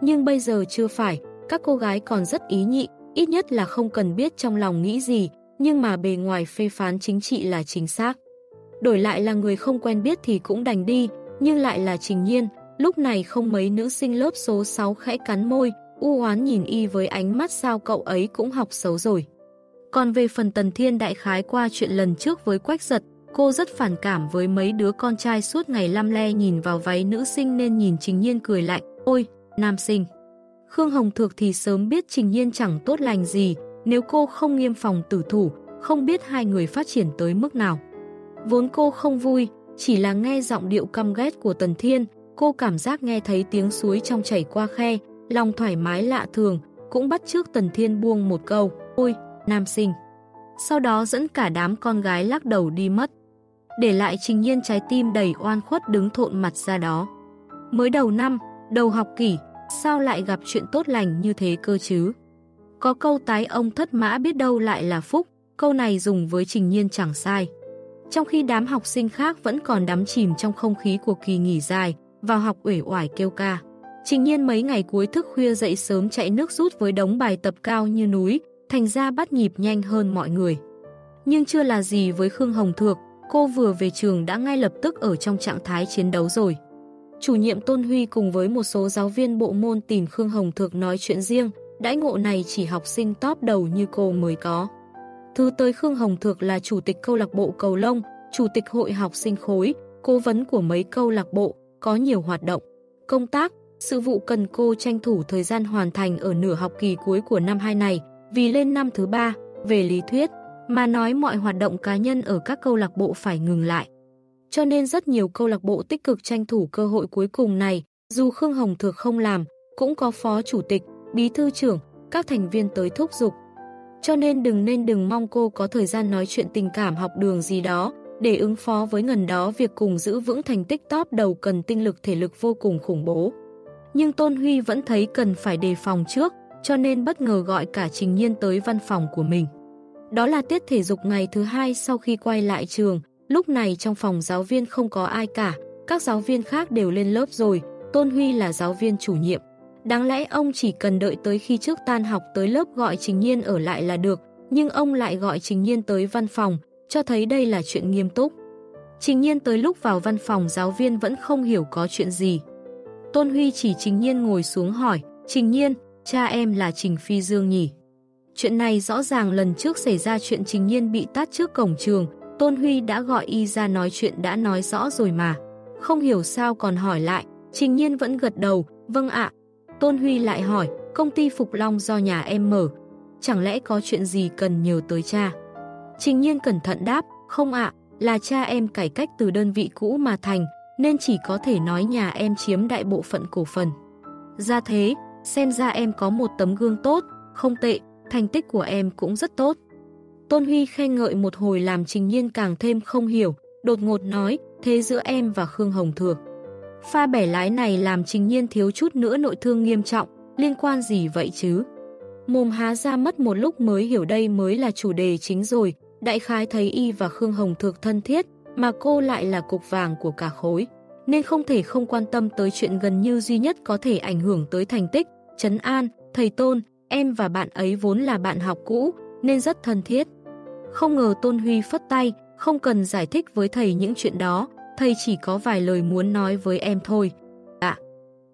Nhưng bây giờ chưa phải, các cô gái còn rất ý nhị, ít nhất là không cần biết trong lòng nghĩ gì, nhưng mà bề ngoài phê phán chính trị là chính xác. Đổi lại là người không quen biết thì cũng đành đi, nhưng lại là trình nhiên, lúc này không mấy nữ sinh lớp số 6 khẽ cắn môi, u oán nhìn y với ánh mắt sao cậu ấy cũng học xấu rồi. Còn về phần Tần Thiên đại khái qua chuyện lần trước với Quách Giật, cô rất phản cảm với mấy đứa con trai suốt ngày lăm le nhìn vào váy nữ sinh nên nhìn Trình Nhiên cười lạnh, ôi, nam sinh. Khương Hồng Thược thì sớm biết Trình Nhiên chẳng tốt lành gì, nếu cô không nghiêm phòng tử thủ, không biết hai người phát triển tới mức nào. Vốn cô không vui, chỉ là nghe giọng điệu căm ghét của Tần Thiên, cô cảm giác nghe thấy tiếng suối trong chảy qua khe, lòng thoải mái lạ thường, cũng bắt trước Tần Thiên buông một câu, ôi, nam sinh. Sau đó dẫn cả đám con gái lắc đầu đi mất. Để lại trình nhiên trái tim đầy oan khuất đứng thộn mặt ra đó. Mới đầu năm, đầu học kỷ, sao lại gặp chuyện tốt lành như thế cơ chứ? Có câu tái ông thất mã biết đâu lại là phúc, câu này dùng với trình nhiên chẳng sai. Trong khi đám học sinh khác vẫn còn đắm chìm trong không khí của kỳ nghỉ dài, vào học uể oải kêu ca. Trình nhiên mấy ngày cuối thức khuya dậy sớm chạy nước rút với đống bài tập cao như núi, thành ra bắt nhịp nhanh hơn mọi người. Nhưng chưa là gì với Khương Hồng Thược, cô vừa về trường đã ngay lập tức ở trong trạng thái chiến đấu rồi. Chủ nhiệm Tôn Huy cùng với một số giáo viên bộ môn tìm Khương Hồng Thược nói chuyện riêng, đãi ngộ này chỉ học sinh top đầu như cô mới có. Thứ tới Khương Hồng Thược là chủ tịch câu lạc bộ Cầu Lông, chủ tịch hội học sinh khối, cố vấn của mấy câu lạc bộ, có nhiều hoạt động. Công tác, sự vụ cần cô tranh thủ thời gian hoàn thành ở nửa học kỳ cuối của năm 2 này, vì lên năm thứ ba, về lý thuyết, mà nói mọi hoạt động cá nhân ở các câu lạc bộ phải ngừng lại. Cho nên rất nhiều câu lạc bộ tích cực tranh thủ cơ hội cuối cùng này, dù Khương Hồng Thược không làm, cũng có phó chủ tịch, bí thư trưởng, các thành viên tới thúc giục. Cho nên đừng nên đừng mong cô có thời gian nói chuyện tình cảm học đường gì đó, để ứng phó với ngần đó việc cùng giữ vững thành tích top đầu cần tinh lực thể lực vô cùng khủng bố. Nhưng Tôn Huy vẫn thấy cần phải đề phòng trước, cho nên bất ngờ gọi cả Trình Nhiên tới văn phòng của mình. Đó là tiết thể dục ngày thứ hai sau khi quay lại trường, lúc này trong phòng giáo viên không có ai cả, các giáo viên khác đều lên lớp rồi, Tôn Huy là giáo viên chủ nhiệm. Đáng lẽ ông chỉ cần đợi tới khi trước tan học tới lớp gọi Trình Nhiên ở lại là được, nhưng ông lại gọi Trình Nhiên tới văn phòng, cho thấy đây là chuyện nghiêm túc. Trình Nhiên tới lúc vào văn phòng giáo viên vẫn không hiểu có chuyện gì. Tôn Huy chỉ Trình Nhiên ngồi xuống hỏi, Trình Nhiên, cha em là Trình Phi Dương nhỉ? Chuyện này rõ ràng lần trước xảy ra chuyện Trình Nhiên bị tát trước cổng trường, Tôn Huy đã gọi y ra nói chuyện đã nói rõ rồi mà. Không hiểu sao còn hỏi lại, Trình Nhiên vẫn gật đầu, vâng ạ. Tôn Huy lại hỏi, công ty Phục Long do nhà em mở, chẳng lẽ có chuyện gì cần nhờ tới cha? Trình Nhiên cẩn thận đáp, không ạ, là cha em cải cách từ đơn vị cũ mà thành, nên chỉ có thể nói nhà em chiếm đại bộ phận cổ phần. Ra thế, xem ra em có một tấm gương tốt, không tệ, thành tích của em cũng rất tốt. Tôn Huy khen ngợi một hồi làm Trình Nhiên càng thêm không hiểu, đột ngột nói, thế giữa em và Khương Hồng Thược. Pha bẻ lái này làm Trình Nhiên thiếu chút nữa nội thương nghiêm trọng, liên quan gì vậy chứ? Mồm há ra mất một lúc mới hiểu đây mới là chủ đề chính rồi, đại khái thấy y và Khương Hồng Thược thân thiết, mà cô lại là cục vàng của cả khối, nên không thể không quan tâm tới chuyện gần như duy nhất có thể ảnh hưởng tới thành tích, Trấn An, thầy Tôn, em và bạn ấy vốn là bạn học cũ, nên rất thân thiết. Không ngờ Tôn Huy phất tay, không cần giải thích với thầy những chuyện đó, thầy chỉ có vài lời muốn nói với em thôi. À,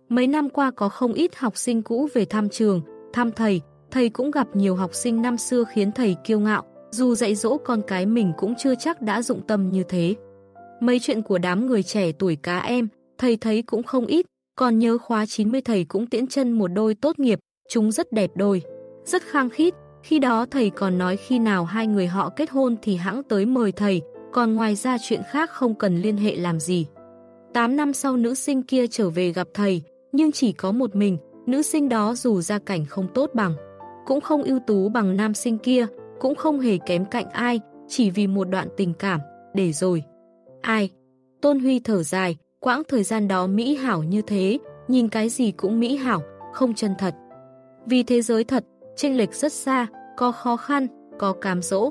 mấy năm qua có không ít học sinh cũ về thăm trường, thăm thầy, thầy cũng gặp nhiều học sinh năm xưa khiến thầy kiêu ngạo, dù dạy dỗ con cái mình cũng chưa chắc đã dụng tâm như thế. Mấy chuyện của đám người trẻ tuổi cá em, thầy thấy cũng không ít, còn nhớ khóa 90 thầy cũng tiễn chân một đôi tốt nghiệp, chúng rất đẹp đôi, rất khang khít. Khi đó thầy còn nói khi nào hai người họ kết hôn thì hãng tới mời thầy, còn ngoài ra chuyện khác không cần liên hệ làm gì. 8 năm sau nữ sinh kia trở về gặp thầy, nhưng chỉ có một mình, nữ sinh đó dù gia cảnh không tốt bằng, cũng không ưu tú bằng nam sinh kia, cũng không hề kém cạnh ai, chỉ vì một đoạn tình cảm, để rồi. Ai? Tôn Huy thở dài, quãng thời gian đó mỹ hảo như thế, nhìn cái gì cũng mỹ hảo, không chân thật. Vì thế giới thật, chênh lệch rất xa, có khó khăn, có cám dỗ.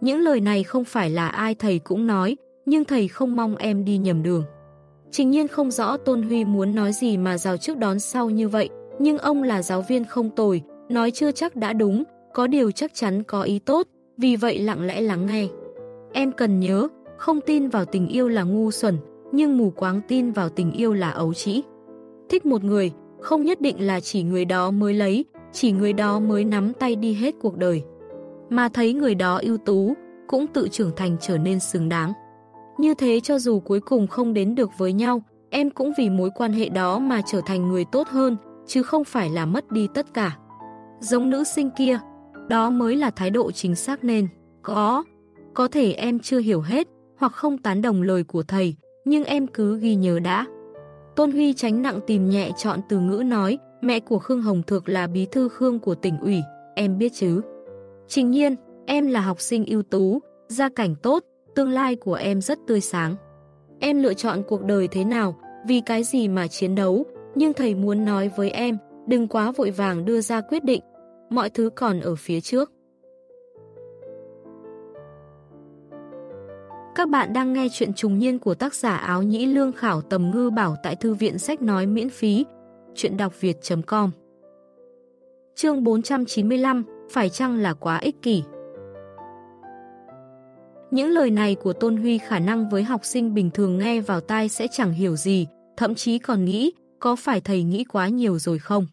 Những lời này không phải là ai thầy cũng nói, nhưng thầy không mong em đi nhầm đường. Trình nhiên không rõ Tôn Huy muốn nói gì mà rào trước đón sau như vậy, nhưng ông là giáo viên không tồi, nói chưa chắc đã đúng, có điều chắc chắn có ý tốt, vì vậy lặng lẽ lắng nghe. Em cần nhớ, không tin vào tình yêu là ngu xuẩn, nhưng mù quáng tin vào tình yêu là ấu trĩ. Thích một người, không nhất định là chỉ người đó mới lấy, chỉ người đó mới nắm tay đi hết cuộc đời. Mà thấy người đó ưu tú, cũng tự trưởng thành trở nên xứng đáng. Như thế cho dù cuối cùng không đến được với nhau, em cũng vì mối quan hệ đó mà trở thành người tốt hơn, chứ không phải là mất đi tất cả. Giống nữ sinh kia, đó mới là thái độ chính xác nên. Có, có thể em chưa hiểu hết, hoặc không tán đồng lời của thầy, nhưng em cứ ghi nhớ đã. Tôn Huy tránh nặng tìm nhẹ chọn từ ngữ nói, mẹ của Khương Hồng Thược là bí thư Khương của tỉnh ủy, em biết chứ. Trình nhiên, em là học sinh ưu tú, gia cảnh tốt, tương lai của em rất tươi sáng. Em lựa chọn cuộc đời thế nào, vì cái gì mà chiến đấu, nhưng thầy muốn nói với em, đừng quá vội vàng đưa ra quyết định, mọi thứ còn ở phía trước. Các bạn đang nghe chuyện trùng niên của tác giả áo nhĩ lương khảo tầm ngư bảo tại thư viện sách nói miễn phí, chuyện đọc việt.com Chương 495, phải chăng là quá ích kỷ? Những lời này của Tôn Huy khả năng với học sinh bình thường nghe vào tai sẽ chẳng hiểu gì, thậm chí còn nghĩ, có phải thầy nghĩ quá nhiều rồi không?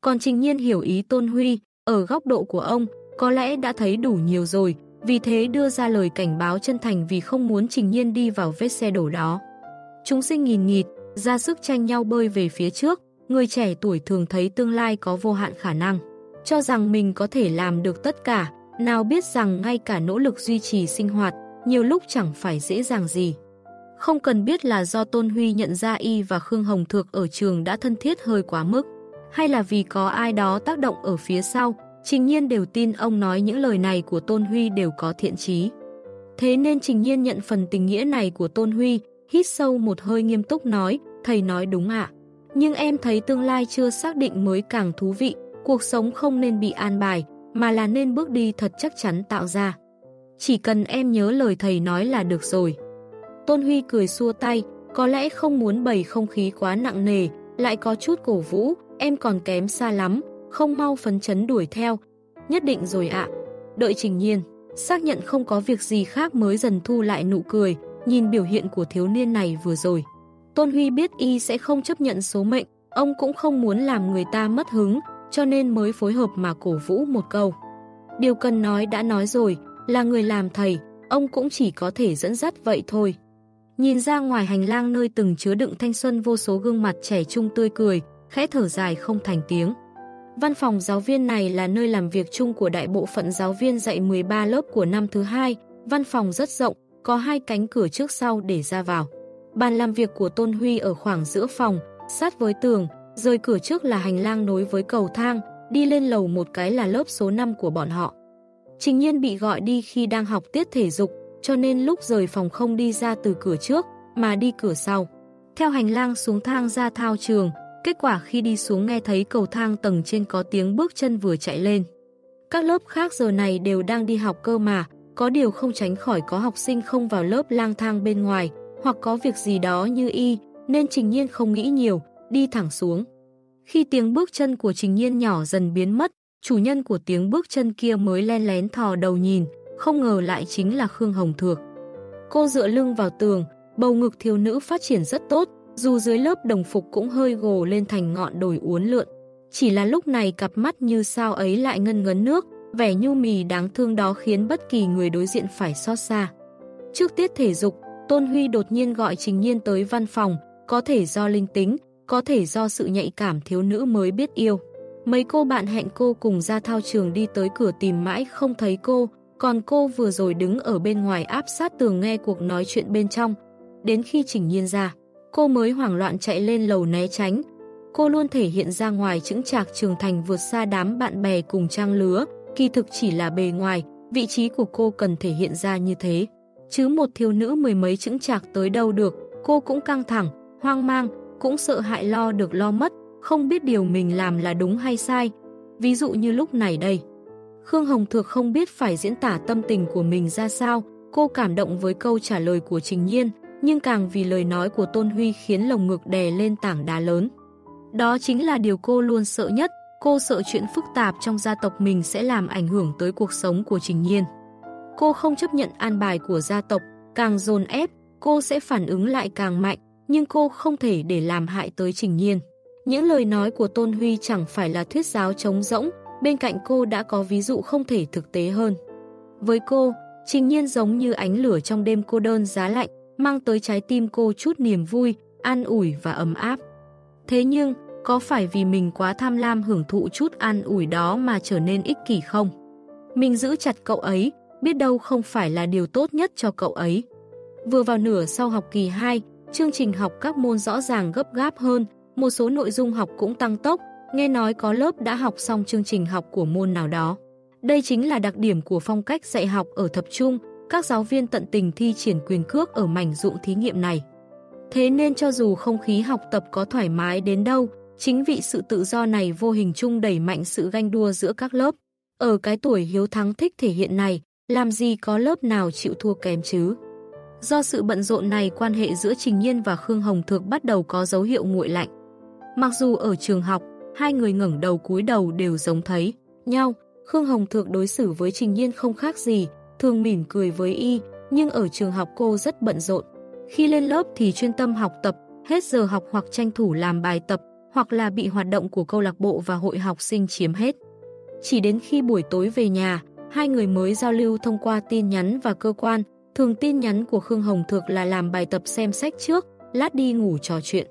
Còn Trình Nhiên hiểu ý Tôn Huy, ở góc độ của ông, có lẽ đã thấy đủ nhiều rồi, vì thế đưa ra lời cảnh báo chân thành vì không muốn Trình Nhiên đi vào vết xe đổ đó. Chúng sinh nghìn nghịt, ra sức tranh nhau bơi về phía trước, người trẻ tuổi thường thấy tương lai có vô hạn khả năng. Cho rằng mình có thể làm được tất cả, nào biết rằng ngay cả nỗ lực duy trì sinh hoạt, nhiều lúc chẳng phải dễ dàng gì. Không cần biết là do Tôn Huy nhận ra Y và Khương Hồng Thược ở trường đã thân thiết hơi quá mức, hay là vì có ai đó tác động ở phía sau, Trình Nhiên đều tin ông nói những lời này của Tôn Huy đều có thiện trí. Thế nên Trình Nhiên nhận phần tình nghĩa này của Tôn Huy, hít sâu một hơi nghiêm túc nói, thầy nói đúng ạ. Nhưng em thấy tương lai chưa xác định mới càng thú vị, cuộc sống không nên bị an bài, mà là nên bước đi thật chắc chắn tạo ra. Chỉ cần em nhớ lời thầy nói là được rồi. Tôn Huy cười xua tay, có lẽ không muốn bày không khí quá nặng nề, lại có chút cổ vũ, em còn kém xa lắm, không mau phấn chấn đuổi theo. Nhất định rồi ạ. Đợi trình nhiên, xác nhận không có việc gì khác mới dần thu lại nụ cười, nhìn biểu hiện của thiếu niên này vừa rồi. Tôn Huy biết y sẽ không chấp nhận số mệnh, ông cũng không muốn làm người ta mất hứng, cho nên mới phối hợp mà cổ vũ một câu. Điều cần nói đã nói rồi, là người làm thầy, ông cũng chỉ có thể dẫn dắt vậy thôi. Nhìn ra ngoài hành lang nơi từng chứa đựng thanh xuân vô số gương mặt trẻ trung tươi cười, khẽ thở dài không thành tiếng. Văn phòng giáo viên này là nơi làm việc chung của đại bộ phận giáo viên dạy 13 lớp của năm thứ hai. Văn phòng rất rộng, có hai cánh cửa trước sau để ra vào. Bàn làm việc của Tôn Huy ở khoảng giữa phòng, sát với tường, rời cửa trước là hành lang nối với cầu thang, đi lên lầu một cái là lớp số 5 của bọn họ. Trình nhiên bị gọi đi khi đang học tiết thể dục, cho nên lúc rời phòng không đi ra từ cửa trước, mà đi cửa sau. Theo hành lang xuống thang ra thao trường, kết quả khi đi xuống nghe thấy cầu thang tầng trên có tiếng bước chân vừa chạy lên. Các lớp khác giờ này đều đang đi học cơ mà, có điều không tránh khỏi có học sinh không vào lớp lang thang bên ngoài, hoặc có việc gì đó như y, nên Trình Nhiên không nghĩ nhiều, đi thẳng xuống. Khi tiếng bước chân của Trình Nhiên nhỏ dần biến mất, chủ nhân của tiếng bước chân kia mới len lén thò đầu nhìn, không ngờ lại chính là Khương Hồng Thược. Cô dựa lưng vào tường, bầu ngực thiếu nữ phát triển rất tốt, dù dưới lớp đồng phục cũng hơi gồ lên thành ngọn đồi uốn lượn. Chỉ là lúc này cặp mắt như sao ấy lại ngân ngấn nước, vẻ nhu mì đáng thương đó khiến bất kỳ người đối diện phải xót xa. Trước tiết thể dục, Tôn Huy đột nhiên gọi Trình Nhiên tới văn phòng, có thể do linh tính, có thể do sự nhạy cảm thiếu nữ mới biết yêu. Mấy cô bạn hẹn cô cùng ra thao trường đi tới cửa tìm mãi không thấy cô, còn cô vừa rồi đứng ở bên ngoài áp sát tường nghe cuộc nói chuyện bên trong. Đến khi Trình Nhiên ra, cô mới hoảng loạn chạy lên lầu né tránh. Cô luôn thể hiện ra ngoài chững chạc trường thành vượt xa đám bạn bè cùng trang lứa, kỳ thực chỉ là bề ngoài, vị trí của cô cần thể hiện ra như thế. Chứ một thiếu nữ mười mấy chững chạc tới đâu được, cô cũng căng thẳng, hoang mang, cũng sợ hại lo được lo mất, không biết điều mình làm là đúng hay sai. Ví dụ như lúc này đây. Khương Hồng Thược không biết phải diễn tả tâm tình của mình ra sao, cô cảm động với câu trả lời của Trình Nhiên, nhưng càng vì lời nói của Tôn Huy khiến lồng ngực đè lên tảng đá lớn. Đó chính là điều cô luôn sợ nhất, cô sợ chuyện phức tạp trong gia tộc mình sẽ làm ảnh hưởng tới cuộc sống của Trình Nhiên. Cô không chấp nhận an bài của gia tộc, càng dồn ép, cô sẽ phản ứng lại càng mạnh, nhưng cô không thể để làm hại tới Trình Nhiên. Những lời nói của Tôn Huy chẳng phải là thuyết giáo trống rỗng, bên cạnh cô đã có ví dụ không thể thực tế hơn. Với cô, Trình Nhiên giống như ánh lửa trong đêm cô đơn giá lạnh, mang tới trái tim cô chút niềm vui, an ủi và ấm áp. Thế nhưng, có phải vì mình quá tham lam hưởng thụ chút an ủi đó mà trở nên ích kỷ không? Mình giữ chặt cậu ấy, biết đâu không phải là điều tốt nhất cho cậu ấy. Vừa vào nửa sau học kỳ 2, chương trình học các môn rõ ràng gấp gáp hơn, một số nội dung học cũng tăng tốc, nghe nói có lớp đã học xong chương trình học của môn nào đó. Đây chính là đặc điểm của phong cách dạy học ở thập trung, các giáo viên tận tình thi triển quyền cước ở mảnh dụng thí nghiệm này. Thế nên cho dù không khí học tập có thoải mái đến đâu, chính vì sự tự do này vô hình chung đẩy mạnh sự ganh đua giữa các lớp. Ở cái tuổi hiếu thắng thích thể hiện này, làm gì có lớp nào chịu thua kém chứ? Do sự bận rộn này, quan hệ giữa Trình Nhiên và Khương Hồng Thược bắt đầu có dấu hiệu nguội lạnh. Mặc dù ở trường học, hai người ngẩng đầu cúi đầu đều giống thấy nhau, Khương Hồng Thược đối xử với Trình Nhiên không khác gì, thường mỉm cười với y, nhưng ở trường học cô rất bận rộn. Khi lên lớp thì chuyên tâm học tập, hết giờ học hoặc tranh thủ làm bài tập, hoặc là bị hoạt động của câu lạc bộ và hội học sinh chiếm hết. Chỉ đến khi buổi tối về nhà, hai người mới giao lưu thông qua tin nhắn và cơ quan, thường tin nhắn của Khương Hồng Thược là làm bài tập xem sách trước, lát đi ngủ trò chuyện.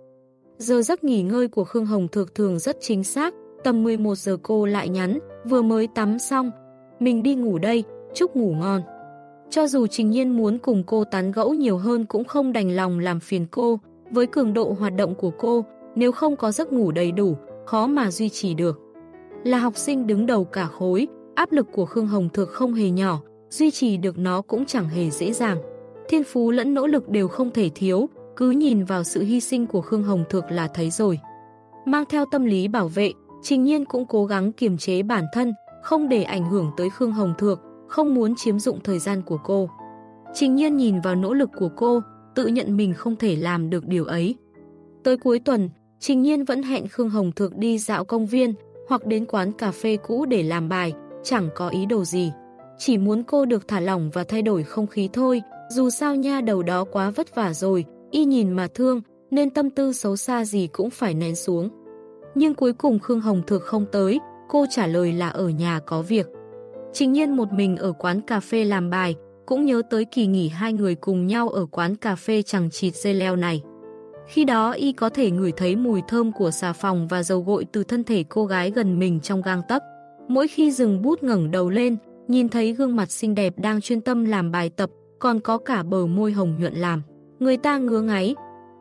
Giờ giấc nghỉ ngơi của Khương Hồng Thược thường rất chính xác, tầm 11 giờ cô lại nhắn, vừa mới tắm xong, mình đi ngủ đây, chúc ngủ ngon. Cho dù Trình Nhiên muốn cùng cô tán gẫu nhiều hơn cũng không đành lòng làm phiền cô, với cường độ hoạt động của cô, nếu không có giấc ngủ đầy đủ, khó mà duy trì được. Là học sinh đứng đầu cả khối, áp lực của Khương Hồng Thược không hề nhỏ, duy trì được nó cũng chẳng hề dễ dàng. Thiên phú lẫn nỗ lực đều không thể thiếu, cứ nhìn vào sự hy sinh của Khương Hồng Thược là thấy rồi. Mang theo tâm lý bảo vệ, Trình Nhiên cũng cố gắng kiềm chế bản thân, không để ảnh hưởng tới Khương Hồng Thược, không muốn chiếm dụng thời gian của cô. Trình Nhiên nhìn vào nỗ lực của cô, tự nhận mình không thể làm được điều ấy. Tới cuối tuần, Trình Nhiên vẫn hẹn Khương Hồng Thược đi dạo công viên hoặc đến quán cà phê cũ để làm bài, chẳng có ý đồ gì. Chỉ muốn cô được thả lỏng và thay đổi không khí thôi, dù sao nha đầu đó quá vất vả rồi, y nhìn mà thương, nên tâm tư xấu xa gì cũng phải nén xuống. Nhưng cuối cùng Khương Hồng thực không tới, cô trả lời là ở nhà có việc. Trình nhiên một mình ở quán cà phê làm bài, cũng nhớ tới kỳ nghỉ hai người cùng nhau ở quán cà phê chẳng chịt dây leo này. Khi đó y có thể ngửi thấy mùi thơm của xà phòng và dầu gội từ thân thể cô gái gần mình trong gang tấc. Mỗi khi dừng bút ngẩng đầu lên, nhìn thấy gương mặt xinh đẹp đang chuyên tâm làm bài tập, còn có cả bờ môi hồng nhuận làm. Người ta ngứa ngáy.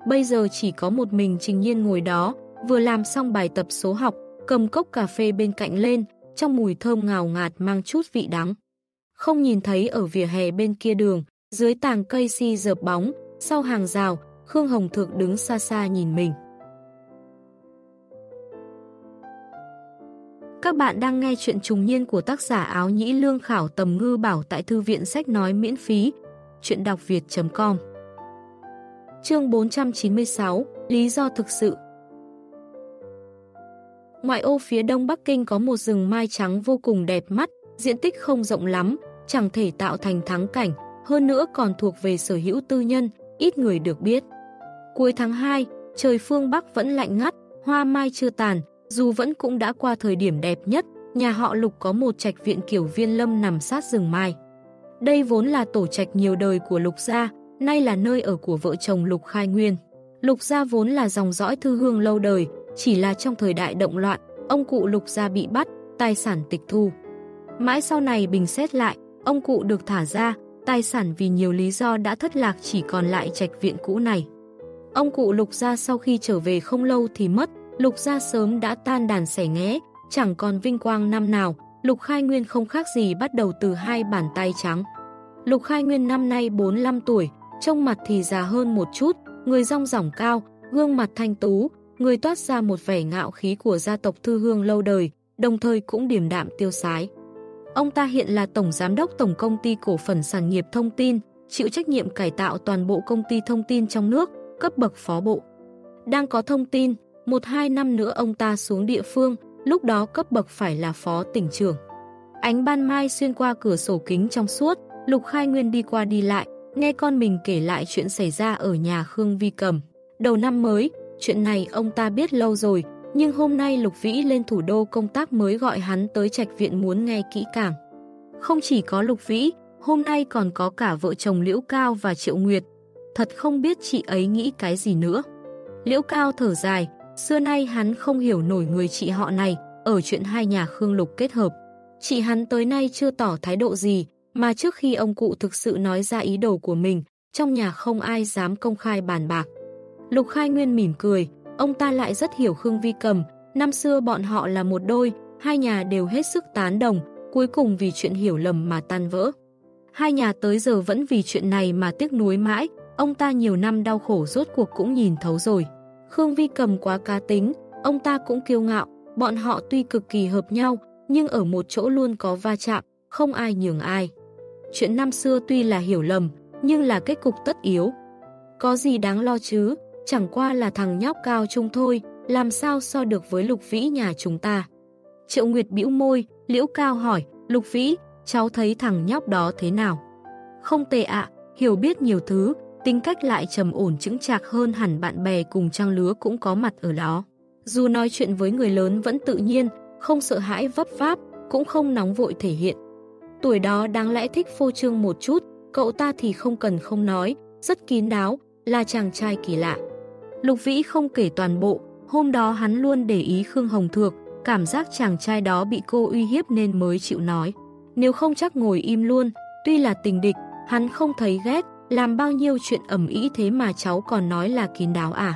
Bây giờ chỉ có một mình Trình Nhiên ngồi đó, vừa làm xong bài tập số học, cầm cốc cà phê bên cạnh lên, trong mùi thơm ngào ngạt mang chút vị đắng. Không nhìn thấy ở vỉa hè bên kia đường, dưới tàng cây si dợp bóng, sau hàng rào, Khương Hồng Thược đứng xa xa nhìn mình. Các bạn đang nghe chuyện trùng niên của tác giả áo nhĩ lương khảo tầm ngư bảo tại thư viện sách nói miễn phí. Chuyện đọc việt.com Chương 496 Lý do thực sự Ngoại ô phía đông Bắc Kinh có một rừng mai trắng vô cùng đẹp mắt, diện tích không rộng lắm, chẳng thể tạo thành thắng cảnh, hơn nữa còn thuộc về sở hữu tư nhân, ít người được biết. Cuối tháng 2, trời phương Bắc vẫn lạnh ngắt, hoa mai chưa tàn, dù vẫn cũng đã qua thời điểm đẹp nhất, nhà họ Lục có một trạch viện kiểu viên lâm nằm sát rừng mai. Đây vốn là tổ trạch nhiều đời của Lục gia, nay là nơi ở của vợ chồng Lục Khai Nguyên. Lục gia vốn là dòng dõi thư hương lâu đời, chỉ là trong thời đại động loạn, ông cụ Lục gia bị bắt, tài sản tịch thu. Mãi sau này bình xét lại, ông cụ được thả ra, tài sản vì nhiều lý do đã thất lạc chỉ còn lại trạch viện cũ này. Ông cụ Lục gia sau khi trở về không lâu thì mất, Lục gia sớm đã tan đàn sẻ nghé, chẳng còn vinh quang năm nào, Lục Khai Nguyên không khác gì bắt đầu từ hai bàn tay trắng. Lục Khai Nguyên năm nay 45 tuổi, trông mặt thì già hơn một chút, người rong ròng cao, gương mặt thanh tú, người toát ra một vẻ ngạo khí của gia tộc thư hương lâu đời, đồng thời cũng điềm đạm tiêu sái. Ông ta hiện là Tổng Giám đốc Tổng Công ty Cổ phần Sản nghiệp Thông tin, chịu trách nhiệm cải tạo toàn bộ công ty thông tin trong nước, cấp bậc phó bộ. Đang có thông tin, một hai năm nữa ông ta xuống địa phương, lúc đó cấp bậc phải là phó tỉnh trưởng. Ánh ban mai xuyên qua cửa sổ kính trong suốt, Lục Khai Nguyên đi qua đi lại, nghe con mình kể lại chuyện xảy ra ở nhà Khương Vi Cầm. Đầu năm mới, chuyện này ông ta biết lâu rồi, nhưng hôm nay Lục Vĩ lên thủ đô công tác mới gọi hắn tới trạch viện muốn nghe kỹ càng. Không chỉ có Lục Vĩ, hôm nay còn có cả vợ chồng Liễu Cao và Triệu Nguyệt. Thật không biết chị ấy nghĩ cái gì nữa. Liễu Cao thở dài, xưa nay hắn không hiểu nổi người chị họ này ở chuyện hai nhà Khương Lục kết hợp. Chị hắn tới nay chưa tỏ thái độ gì, mà trước khi ông cụ thực sự nói ra ý đồ của mình, trong nhà không ai dám công khai bàn bạc. Lục Khai Nguyên mỉm cười, ông ta lại rất hiểu Khương Vi Cầm, năm xưa bọn họ là một đôi, hai nhà đều hết sức tán đồng, cuối cùng vì chuyện hiểu lầm mà tan vỡ. Hai nhà tới giờ vẫn vì chuyện này mà tiếc nuối mãi, ông ta nhiều năm đau khổ rốt cuộc cũng nhìn thấu rồi. Khương Vi Cầm quá cá tính, ông ta cũng kiêu ngạo, bọn họ tuy cực kỳ hợp nhau, nhưng ở một chỗ luôn có va chạm, không ai nhường ai. Chuyện năm xưa tuy là hiểu lầm, nhưng là kết cục tất yếu. Có gì đáng lo chứ, chẳng qua là thằng nhóc cao trung thôi, làm sao so được với Lục Vĩ nhà chúng ta. Triệu Nguyệt bĩu môi, Liễu Cao hỏi, Lục Vĩ, cháu thấy thằng nhóc đó thế nào? Không tệ ạ, hiểu biết nhiều thứ, tính cách lại trầm ổn chững chạc hơn hẳn bạn bè cùng trang lứa cũng có mặt ở đó. Dù nói chuyện với người lớn vẫn tự nhiên, không sợ hãi vấp pháp, cũng không nóng vội thể hiện. Tuổi đó đáng lẽ thích phô trương một chút, cậu ta thì không cần không nói, rất kín đáo, là chàng trai kỳ lạ. Lục Vĩ không kể toàn bộ, hôm đó hắn luôn để ý Khương Hồng Thược, cảm giác chàng trai đó bị cô uy hiếp nên mới chịu nói. Nếu không chắc ngồi im luôn, tuy là tình địch, hắn không thấy ghét, làm bao nhiêu chuyện ẩm ý thế mà cháu còn nói là kín đáo à.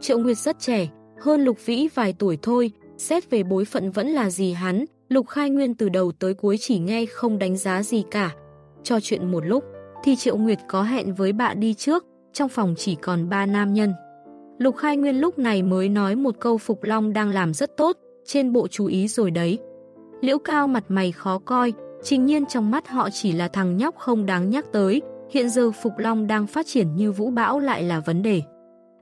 Triệu Nguyệt rất trẻ, hơn Lục Vĩ vài tuổi thôi, xét về bối phận vẫn là gì hắn, Lục Khai Nguyên từ đầu tới cuối chỉ nghe không đánh giá gì cả. Cho chuyện một lúc, thì Triệu Nguyệt có hẹn với bạn đi trước, trong phòng chỉ còn ba nam nhân. Lục Khai Nguyên lúc này mới nói một câu Phục Long đang làm rất tốt, trên bộ chú ý rồi đấy. Liễu Cao mặt mày khó coi, trình nhiên trong mắt họ chỉ là thằng nhóc không đáng nhắc tới, hiện giờ Phục Long đang phát triển như vũ bão lại là vấn đề.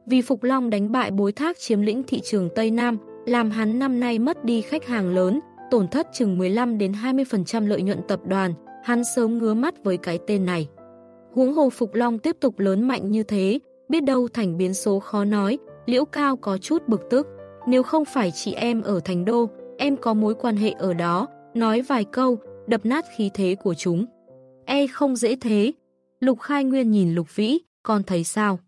Vì Phục Long đánh bại bối thác chiếm lĩnh thị trường Tây Nam, làm hắn năm nay mất đi khách hàng lớn, tổn thất chừng 15 đến 20% lợi nhuận tập đoàn, hắn sớm ngứa mắt với cái tên này. Huống hồ Phục Long tiếp tục lớn mạnh như thế, biết đâu thành biến số khó nói, liễu cao có chút bực tức. Nếu không phải chị em ở thành đô, em có mối quan hệ ở đó, nói vài câu, đập nát khí thế của chúng. E không dễ thế. Lục Khai Nguyên nhìn Lục Vĩ, con thấy sao?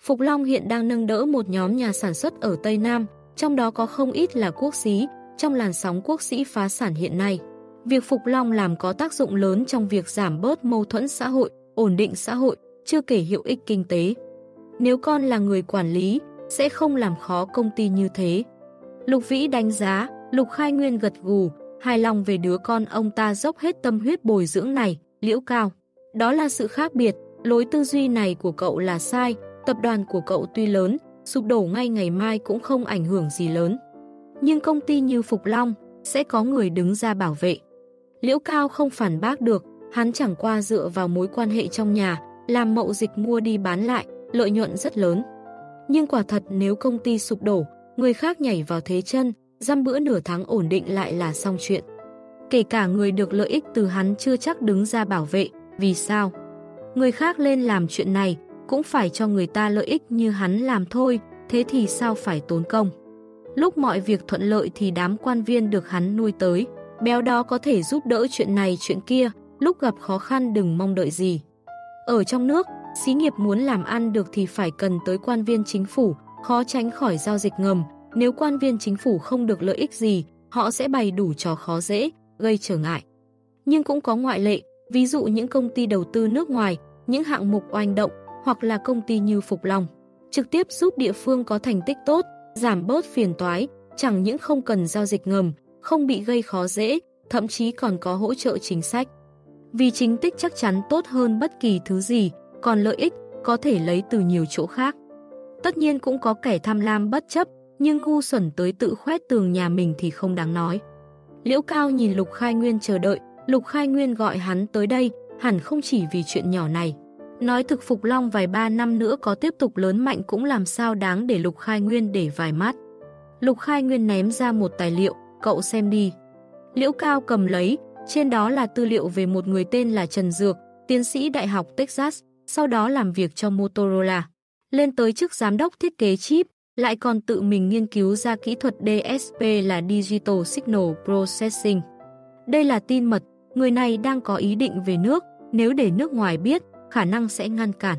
Phục Long hiện đang nâng đỡ một nhóm nhà sản xuất ở Tây Nam, trong đó có không ít là quốc sĩ, trong làn sóng quốc sĩ phá sản hiện nay. Việc Phục Long làm có tác dụng lớn trong việc giảm bớt mâu thuẫn xã hội, ổn định xã hội, chưa kể hiệu ích kinh tế. Nếu con là người quản lý, sẽ không làm khó công ty như thế. Lục Vĩ đánh giá, Lục Khai Nguyên gật gù, hài lòng về đứa con ông ta dốc hết tâm huyết bồi dưỡng này, liễu cao. Đó là sự khác biệt, lối tư duy này của cậu là sai, tập đoàn của cậu tuy lớn, sụp đổ ngay ngày mai cũng không ảnh hưởng gì lớn. Nhưng công ty như Phục Long sẽ có người đứng ra bảo vệ. Liễu Cao không phản bác được, hắn chẳng qua dựa vào mối quan hệ trong nhà, làm mậu dịch mua đi bán lại, lợi nhuận rất lớn. Nhưng quả thật nếu công ty sụp đổ, người khác nhảy vào thế chân, dăm bữa nửa tháng ổn định lại là xong chuyện. Kể cả người được lợi ích từ hắn chưa chắc đứng ra bảo vệ, vì sao? Người khác lên làm chuyện này, cũng phải cho người ta lợi ích như hắn làm thôi, thế thì sao phải tốn công? Lúc mọi việc thuận lợi thì đám quan viên được hắn nuôi tới, béo đó có thể giúp đỡ chuyện này chuyện kia, lúc gặp khó khăn đừng mong đợi gì. Ở trong nước, xí nghiệp muốn làm ăn được thì phải cần tới quan viên chính phủ, khó tránh khỏi giao dịch ngầm. Nếu quan viên chính phủ không được lợi ích gì, họ sẽ bày đủ trò khó dễ, gây trở ngại. Nhưng cũng có ngoại lệ, ví dụ những công ty đầu tư nước ngoài, những hạng mục oanh động, hoặc là công ty như Phục Long, trực tiếp giúp địa phương có thành tích tốt, giảm bớt phiền toái, chẳng những không cần giao dịch ngầm, không bị gây khó dễ, thậm chí còn có hỗ trợ chính sách. Vì chính tích chắc chắn tốt hơn bất kỳ thứ gì, còn lợi ích có thể lấy từ nhiều chỗ khác. Tất nhiên cũng có kẻ tham lam bất chấp, nhưng ngu xuẩn tới tự khoét tường nhà mình thì không đáng nói. Liễu Cao nhìn Lục Khai Nguyên chờ đợi, Lục Khai Nguyên gọi hắn tới đây, hẳn không chỉ vì chuyện nhỏ này. Nói thực Phục Long vài ba năm nữa có tiếp tục lớn mạnh cũng làm sao đáng để Lục Khai Nguyên để vài mắt. Lục Khai Nguyên ném ra một tài liệu, cậu xem đi. Liễu Cao cầm lấy, trên đó là tư liệu về một người tên là Trần Dược, tiến sĩ Đại học Texas, sau đó làm việc cho Motorola. Lên tới chức giám đốc thiết kế chip, lại còn tự mình nghiên cứu ra kỹ thuật DSP là Digital Signal Processing. Đây là tin mật, người này đang có ý định về nước, nếu để nước ngoài biết, khả năng sẽ ngăn cản.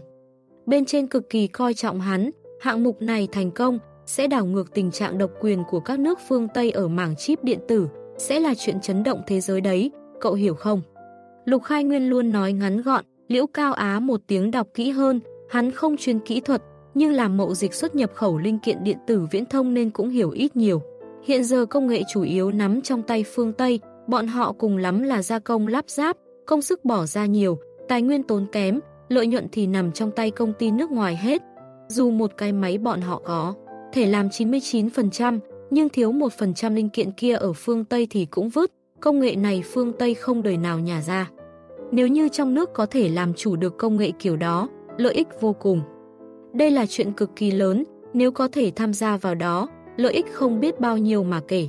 Bên trên cực kỳ coi trọng hắn, hạng mục này thành công, sẽ đảo ngược tình trạng độc quyền của các nước phương Tây ở mảng chip điện tử, sẽ là chuyện chấn động thế giới đấy, cậu hiểu không? Lục Khai Nguyên luôn nói ngắn gọn, Liễu Cao Á một tiếng đọc kỹ hơn, hắn không chuyên kỹ thuật, nhưng làm mậu dịch xuất nhập khẩu linh kiện điện tử viễn thông nên cũng hiểu ít nhiều. Hiện giờ công nghệ chủ yếu nắm trong tay phương Tây, bọn họ cùng lắm là gia công lắp ráp, công sức bỏ ra nhiều, tài nguyên tốn kém, lợi nhuận thì nằm trong tay công ty nước ngoài hết. Dù một cái máy bọn họ có, thể làm 99%, nhưng thiếu 1% linh kiện kia ở phương Tây thì cũng vứt, công nghệ này phương Tây không đời nào nhả ra. Nếu như trong nước có thể làm chủ được công nghệ kiểu đó, lợi ích vô cùng. Đây là chuyện cực kỳ lớn, nếu có thể tham gia vào đó, lợi ích không biết bao nhiêu mà kể.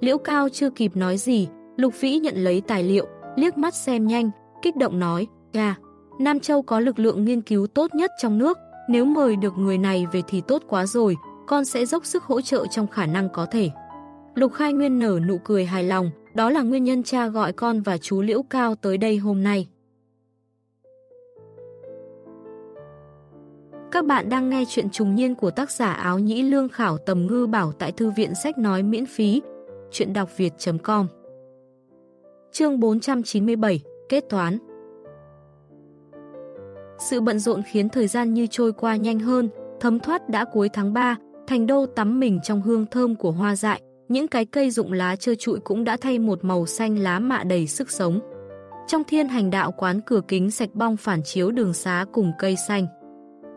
Liễu Cao chưa kịp nói gì, Lục Vĩ nhận lấy tài liệu, liếc mắt xem nhanh, kích động nói, Cha, Nam Châu có lực lượng nghiên cứu tốt nhất trong nước, nếu mời được người này về thì tốt quá rồi, con sẽ dốc sức hỗ trợ trong khả năng có thể. Lục Khai Nguyên nở nụ cười hài lòng, đó là nguyên nhân cha gọi con và chú Liễu Cao tới đây hôm nay. Các bạn đang nghe chuyện trùng niên của tác giả áo nhĩ lương khảo tầm ngư bảo tại thư viện sách nói miễn phí. Chuyện đọc việt.com Chương 497 Kết toán Sự bận rộn khiến thời gian như trôi qua nhanh hơn, thấm thoát đã cuối tháng 3, thành đô tắm mình trong hương thơm của hoa dại, những cái cây rụng lá trơ trụi cũng đã thay một màu xanh lá mạ đầy sức sống. Trong thiên hành đạo quán cửa kính sạch bong phản chiếu đường xá cùng cây xanh.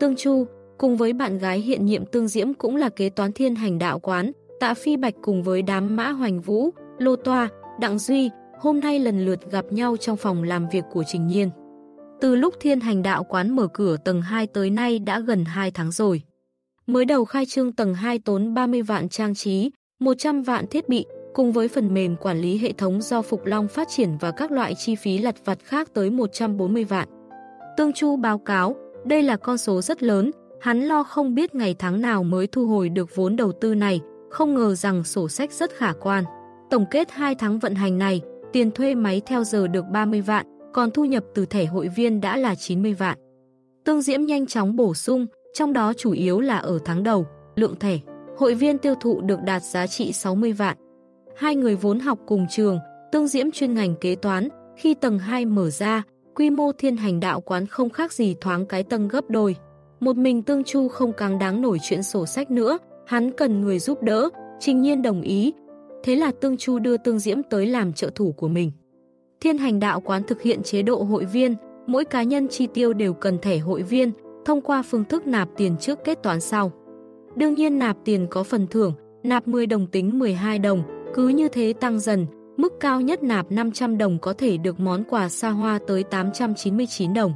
Tương Chu, cùng với bạn gái hiện nhiệm Tương Diễm cũng là kế toán thiên hành đạo quán, tạ phi bạch cùng với đám mã hoành vũ, lô toa, đặng duy, hôm nay lần lượt gặp nhau trong phòng làm việc của Trình Nhiên. Từ lúc thiên hành đạo quán mở cửa tầng 2 tới nay đã gần 2 tháng rồi. Mới đầu khai trương tầng 2 tốn 30 vạn trang trí, 100 vạn thiết bị, cùng với phần mềm quản lý hệ thống do Phục Long phát triển và các loại chi phí lặt vặt khác tới 140 vạn. Tương Chu báo cáo, đây là con số rất lớn, hắn lo không biết ngày tháng nào mới thu hồi được vốn đầu tư này, không ngờ rằng sổ sách rất khả quan. Tổng kết 2 tháng vận hành này, tiền thuê máy theo giờ được 30 vạn, còn thu nhập từ thẻ hội viên đã là 90 vạn. Tương Diễm nhanh chóng bổ sung, trong đó chủ yếu là ở tháng đầu, lượng thẻ. Hội viên tiêu thụ được đạt giá trị 60 vạn. Hai người vốn học cùng trường, Tương Diễm chuyên ngành kế toán, khi tầng 2 mở ra, quy mô thiên hành đạo quán không khác gì thoáng cái tầng gấp đôi. Một mình Tương Chu không càng đáng nổi chuyện sổ sách nữa, hắn cần người giúp đỡ, trình nhiên đồng ý. Thế là Tương Chu đưa Tương Diễm tới làm trợ thủ của mình. Thiên hành đạo quán thực hiện chế độ hội viên, mỗi cá nhân chi tiêu đều cần thẻ hội viên, thông qua phương thức nạp tiền trước kết toán sau. Đương nhiên nạp tiền có phần thưởng, nạp 10 đồng tính 12 đồng, cứ như thế tăng dần, mức cao nhất nạp 500 đồng có thể được món quà xa hoa tới 899 đồng.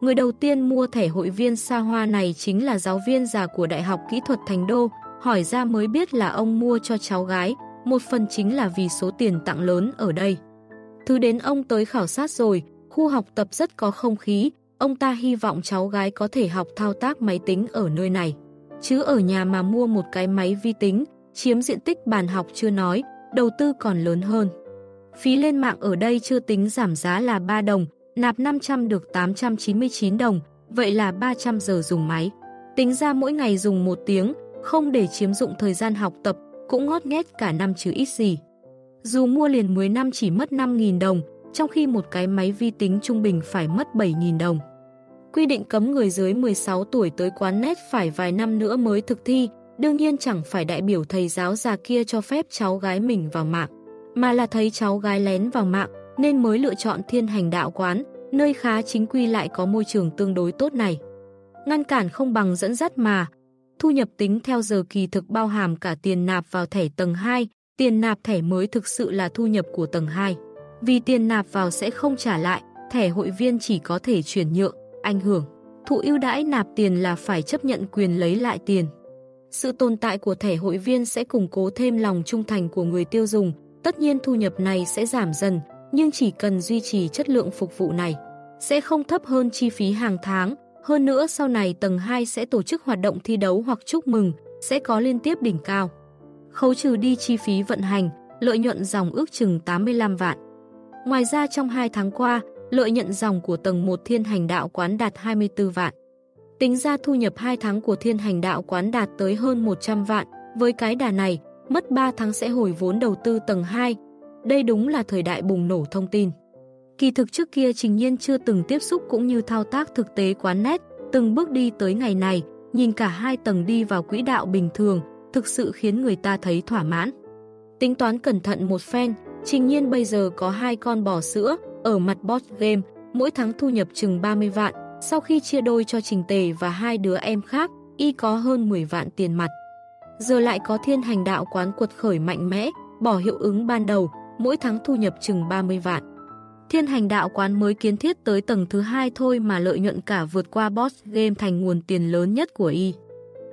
Người đầu tiên mua thẻ hội viên xa hoa này chính là giáo viên già của Đại học Kỹ thuật Thành Đô, hỏi ra mới biết là ông mua cho cháu gái, một phần chính là vì số tiền tặng lớn ở đây. Thứ đến ông tới khảo sát rồi, khu học tập rất có không khí, ông ta hy vọng cháu gái có thể học thao tác máy tính ở nơi này. Chứ ở nhà mà mua một cái máy vi tính, chiếm diện tích bàn học chưa nói, đầu tư còn lớn hơn. Phí lên mạng ở đây chưa tính giảm giá là 3 đồng, nạp 500 được 899 đồng, vậy là 300 giờ dùng máy. Tính ra mỗi ngày dùng một tiếng, không để chiếm dụng thời gian học tập, cũng ngót nghét cả năm chứ ít gì. Dù mua liền 10 năm chỉ mất 5.000 đồng, trong khi một cái máy vi tính trung bình phải mất 7.000 đồng. Quy định cấm người dưới 16 tuổi tới quán nét phải vài năm nữa mới thực thi, đương nhiên chẳng phải đại biểu thầy giáo già kia cho phép cháu gái mình vào mạng. mà là thấy cháu gái lén vào mạng nên mới lựa chọn thiên hành đạo quán, nơi khá chính quy lại có môi trường tương đối tốt này. Ngăn cản không bằng dẫn dắt mà. Thu nhập tính theo giờ kỳ thực bao hàm cả tiền nạp vào thẻ tầng 2, tiền nạp thẻ mới thực sự là thu nhập của tầng 2. Vì tiền nạp vào sẽ không trả lại, thẻ hội viên chỉ có thể chuyển nhượng, ảnh hưởng. Thụ ưu đãi nạp tiền là phải chấp nhận quyền lấy lại tiền. Sự tồn tại của thẻ hội viên sẽ củng cố thêm lòng trung thành của người tiêu dùng, tất nhiên thu nhập này sẽ giảm dần, nhưng chỉ cần duy trì chất lượng phục vụ này, sẽ không thấp hơn chi phí hàng tháng. Hơn nữa sau này tầng 2 sẽ tổ chức hoạt động thi đấu hoặc chúc mừng, sẽ có liên tiếp đỉnh cao. Khấu trừ đi chi phí vận hành, lợi nhuận dòng ước chừng 85 vạn. Ngoài ra trong 2 tháng qua, lợi nhuận dòng của tầng 1 thiên hành đạo quán đạt 24 vạn. Tính ra thu nhập 2 tháng của thiên hành đạo quán đạt tới hơn 100 vạn, với cái đà này, mất 3 tháng sẽ hồi vốn đầu tư tầng 2. Đây đúng là thời đại bùng nổ thông tin. Kỳ thực trước kia Trình Nhiên chưa từng tiếp xúc cũng như thao tác thực tế quán nét, từng bước đi tới ngày này, nhìn cả hai tầng đi vào quỹ đạo bình thường, thực sự khiến người ta thấy thỏa mãn. Tính toán cẩn thận một phen, Trình Nhiên bây giờ có hai con bò sữa, ở mặt boss game, mỗi tháng thu nhập chừng 30 vạn, sau khi chia đôi cho Trình Tề và hai đứa em khác, y có hơn 10 vạn tiền mặt. Giờ lại có thiên hành đạo quán quật khởi mạnh mẽ, bỏ hiệu ứng ban đầu, mỗi tháng thu nhập chừng 30 vạn. Thiên hành đạo quán mới kiến thiết tới tầng thứ hai thôi mà lợi nhuận cả vượt qua boss game thành nguồn tiền lớn nhất của y.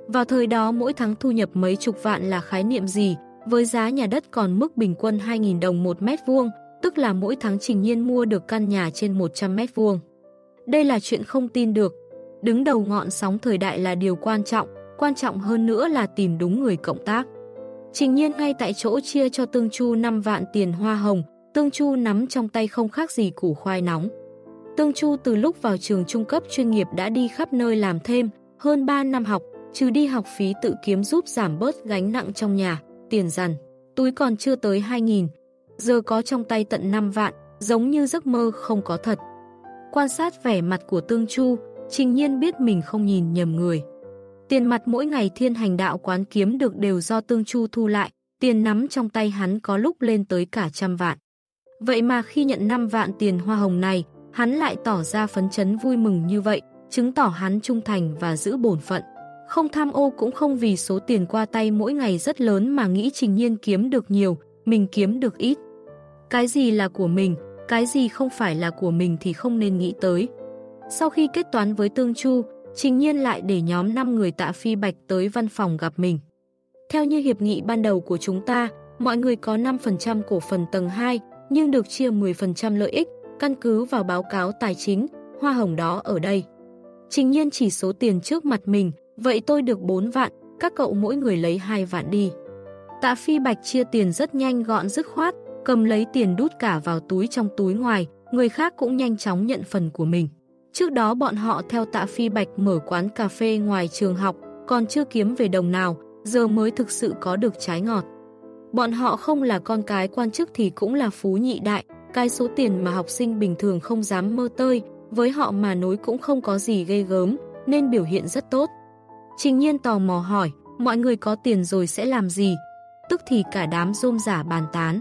Vào thời đó mỗi tháng thu nhập mấy chục vạn là khái niệm gì, với giá nhà đất còn mức bình quân 2.000 đồng một mét vuông, tức là mỗi tháng Trình Nhiên mua được căn nhà trên 100 mét vuông. Đây là chuyện không tin được. Đứng đầu ngọn sóng thời đại là điều quan trọng, quan trọng hơn nữa là tìm đúng người cộng tác. Trình Nhiên ngay tại chỗ chia cho Tương Chu 5 vạn tiền hoa hồng, Tương Chu nắm trong tay không khác gì củ khoai nóng. Tương Chu từ lúc vào trường trung cấp chuyên nghiệp đã đi khắp nơi làm thêm, hơn 3 năm học, trừ đi học phí tự kiếm giúp giảm bớt gánh nặng trong nhà, tiền dần. Túi còn chưa tới 2.000, giờ có trong tay tận 5 vạn, giống như giấc mơ không có thật. Quan sát vẻ mặt của Tương Chu, Trình Nhiên biết mình không nhìn nhầm người. Tiền mặt mỗi ngày thiên hành đạo quán kiếm được đều do Tương Chu thu lại, tiền nắm trong tay hắn có lúc lên tới cả trăm vạn. Vậy mà khi nhận 5 vạn tiền hoa hồng này, hắn lại tỏ ra phấn chấn vui mừng như vậy, chứng tỏ hắn trung thành và giữ bổn phận. Không tham ô cũng không vì số tiền qua tay mỗi ngày rất lớn mà nghĩ Trình Nhiên kiếm được nhiều, mình kiếm được ít. Cái gì là của mình, cái gì không phải là của mình thì không nên nghĩ tới. Sau khi kết toán với Tương Chu, Trình Nhiên lại để nhóm 5 người tạ phi bạch tới văn phòng gặp mình. Theo như hiệp nghị ban đầu của chúng ta, mọi người có 5% cổ phần tầng 2, nhưng được chia 10% lợi ích, căn cứ vào báo cáo tài chính, hoa hồng đó ở đây. Trình Nhiên chỉ số tiền trước mặt mình, vậy tôi được 4 vạn, các cậu mỗi người lấy 2 vạn đi. Tạ Phi Bạch chia tiền rất nhanh gọn dứt khoát, cầm lấy tiền đút cả vào túi trong túi ngoài, người khác cũng nhanh chóng nhận phần của mình. Trước đó bọn họ theo tạ phi bạch mở quán cà phê ngoài trường học, còn chưa kiếm về đồng nào, giờ mới thực sự có được trái ngọt. Bọn họ không là con cái quan chức thì cũng là phú nhị đại, cái số tiền mà học sinh bình thường không dám mơ tơi, với họ mà nối cũng không có gì ghê gớm, nên biểu hiện rất tốt. Trình nhiên tò mò hỏi, mọi người có tiền rồi sẽ làm gì? Tức thì cả đám rôm giả bàn tán.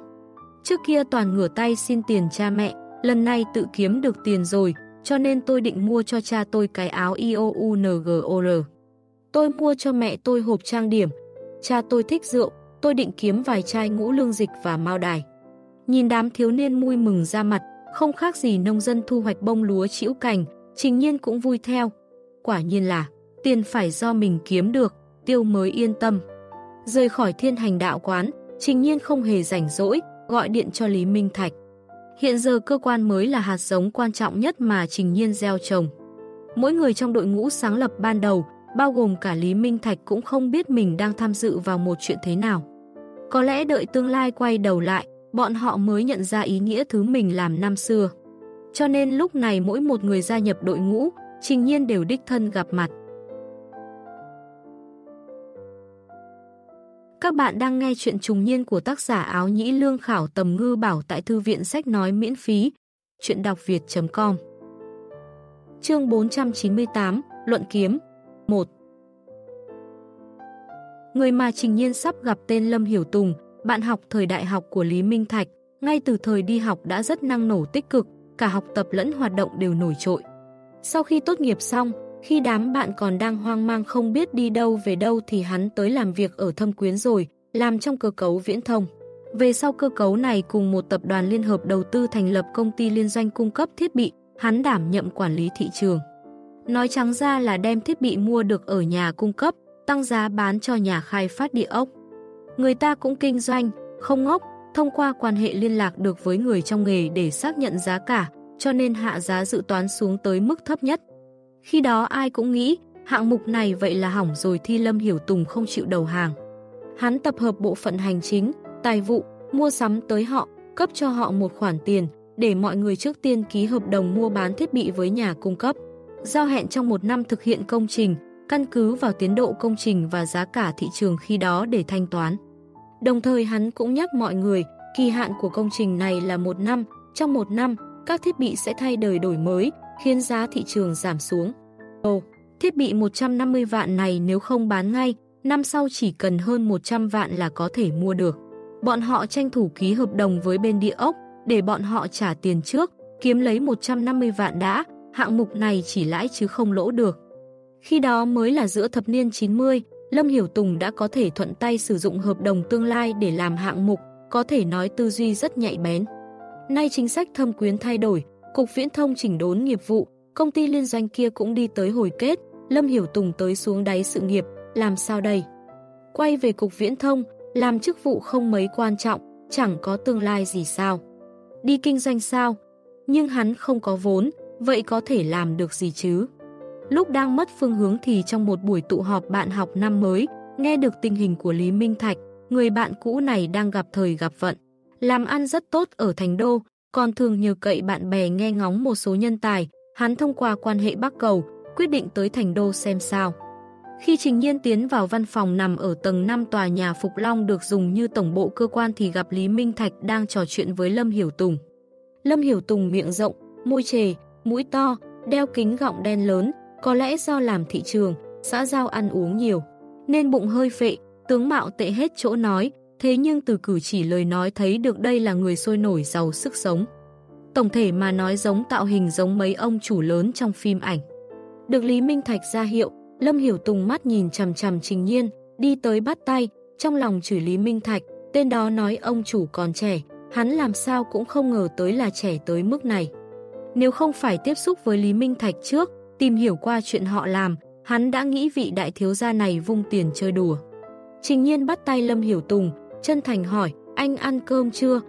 Trước kia toàn ngửa tay xin tiền cha mẹ, lần này tự kiếm được tiền rồi, cho nên tôi định mua cho cha tôi cái áo IOUNGOR. Tôi mua cho mẹ tôi hộp trang điểm. Cha tôi thích rượu, tôi định kiếm vài chai ngũ lương dịch và mao đài. Nhìn đám thiếu niên vui mừng ra mặt, không khác gì nông dân thu hoạch bông lúa chĩu cành, trình nhiên cũng vui theo. Quả nhiên là, tiền phải do mình kiếm được, tiêu mới yên tâm. Rời khỏi thiên hành đạo quán, trình nhiên không hề rảnh rỗi, gọi điện cho Lý Minh Thạch. Hiện giờ cơ quan mới là hạt giống quan trọng nhất mà Trình Nhiên gieo trồng. Mỗi người trong đội ngũ sáng lập ban đầu, bao gồm cả Lý Minh Thạch cũng không biết mình đang tham dự vào một chuyện thế nào. Có lẽ đợi tương lai quay đầu lại, bọn họ mới nhận ra ý nghĩa thứ mình làm năm xưa. Cho nên lúc này mỗi một người gia nhập đội ngũ, Trình Nhiên đều đích thân gặp mặt. Các bạn đang nghe chuyện trùng niên của tác giả áo nhĩ lương khảo tầm ngư bảo tại thư viện sách nói miễn phí. Chuyện đọc việt.com Chương 498 Luận kiếm 1 Người mà Trình Nhiên sắp gặp tên Lâm Hiểu Tùng, bạn học thời đại học của Lý Minh Thạch, ngay từ thời đi học đã rất năng nổ tích cực, cả học tập lẫn hoạt động đều nổi trội. Sau khi tốt nghiệp xong, khi đám bạn còn đang hoang mang không biết đi đâu về đâu thì hắn tới làm việc ở thâm quyến rồi, làm trong cơ cấu viễn thông. Về sau cơ cấu này cùng một tập đoàn liên hợp đầu tư thành lập công ty liên doanh cung cấp thiết bị, hắn đảm nhậm quản lý thị trường. Nói trắng ra là đem thiết bị mua được ở nhà cung cấp, tăng giá bán cho nhà khai phát địa ốc. Người ta cũng kinh doanh, không ngốc, thông qua quan hệ liên lạc được với người trong nghề để xác nhận giá cả, cho nên hạ giá dự toán xuống tới mức thấp nhất. Khi đó ai cũng nghĩ, hạng mục này vậy là hỏng rồi thi Lâm Hiểu Tùng không chịu đầu hàng. Hắn tập hợp bộ phận hành chính, tài vụ, mua sắm tới họ, cấp cho họ một khoản tiền, để mọi người trước tiên ký hợp đồng mua bán thiết bị với nhà cung cấp. Giao hẹn trong một năm thực hiện công trình, căn cứ vào tiến độ công trình và giá cả thị trường khi đó để thanh toán. Đồng thời hắn cũng nhắc mọi người, kỳ hạn của công trình này là một năm, trong một năm, các thiết bị sẽ thay đời đổi mới, khiến giá thị trường giảm xuống. Ồ, thiết bị 150 vạn này nếu không bán ngay, năm sau chỉ cần hơn 100 vạn là có thể mua được. Bọn họ tranh thủ ký hợp đồng với bên địa ốc, để bọn họ trả tiền trước, kiếm lấy 150 vạn đã, hạng mục này chỉ lãi chứ không lỗ được. Khi đó mới là giữa thập niên 90, Lâm Hiểu Tùng đã có thể thuận tay sử dụng hợp đồng tương lai để làm hạng mục, có thể nói tư duy rất nhạy bén. Nay chính sách thâm quyến thay đổi, Cục Viễn thông chỉnh đốn nghiệp vụ, công ty liên doanh kia cũng đi tới hồi kết, Lâm Hiểu Tùng tới xuống đáy sự nghiệp, làm sao đây? Quay về Cục Viễn thông, làm chức vụ không mấy quan trọng, chẳng có tương lai gì sao? Đi kinh doanh sao? Nhưng hắn không có vốn, vậy có thể làm được gì chứ? Lúc đang mất phương hướng thì trong một buổi tụ họp bạn học năm mới, nghe được tình hình của Lý Minh Thạch, người bạn cũ này đang gặp thời gặp vận. Làm ăn rất tốt ở Thành Đô, còn thường nhờ cậy bạn bè nghe ngóng một số nhân tài, hắn thông qua quan hệ Bắc Cầu, quyết định tới Thành Đô xem sao. Khi Trình Nhiên tiến vào văn phòng nằm ở tầng 5 tòa nhà Phục Long được dùng như tổng bộ cơ quan thì gặp Lý Minh Thạch đang trò chuyện với Lâm Hiểu Tùng. Lâm Hiểu Tùng miệng rộng, môi trề, mũi to, đeo kính gọng đen lớn, có lẽ do làm thị trường, xã giao ăn uống nhiều, nên bụng hơi phệ, tướng mạo tệ hết chỗ nói, thế nhưng từ cử chỉ lời nói thấy được đây là người sôi nổi giàu sức sống. Tổng thể mà nói giống tạo hình giống mấy ông chủ lớn trong phim ảnh. Được Lý Minh Thạch ra hiệu, Lâm Hiểu Tùng mắt nhìn chằm chằm Trình Nhiên, đi tới bắt tay, trong lòng chửi Lý Minh Thạch, tên đó nói ông chủ còn trẻ, hắn làm sao cũng không ngờ tới là trẻ tới mức này. Nếu không phải tiếp xúc với Lý Minh Thạch trước, tìm hiểu qua chuyện họ làm, hắn đã nghĩ vị đại thiếu gia này vung tiền chơi đùa. Trình Nhiên bắt tay Lâm Hiểu Tùng, chân thành hỏi, anh ăn cơm chưa?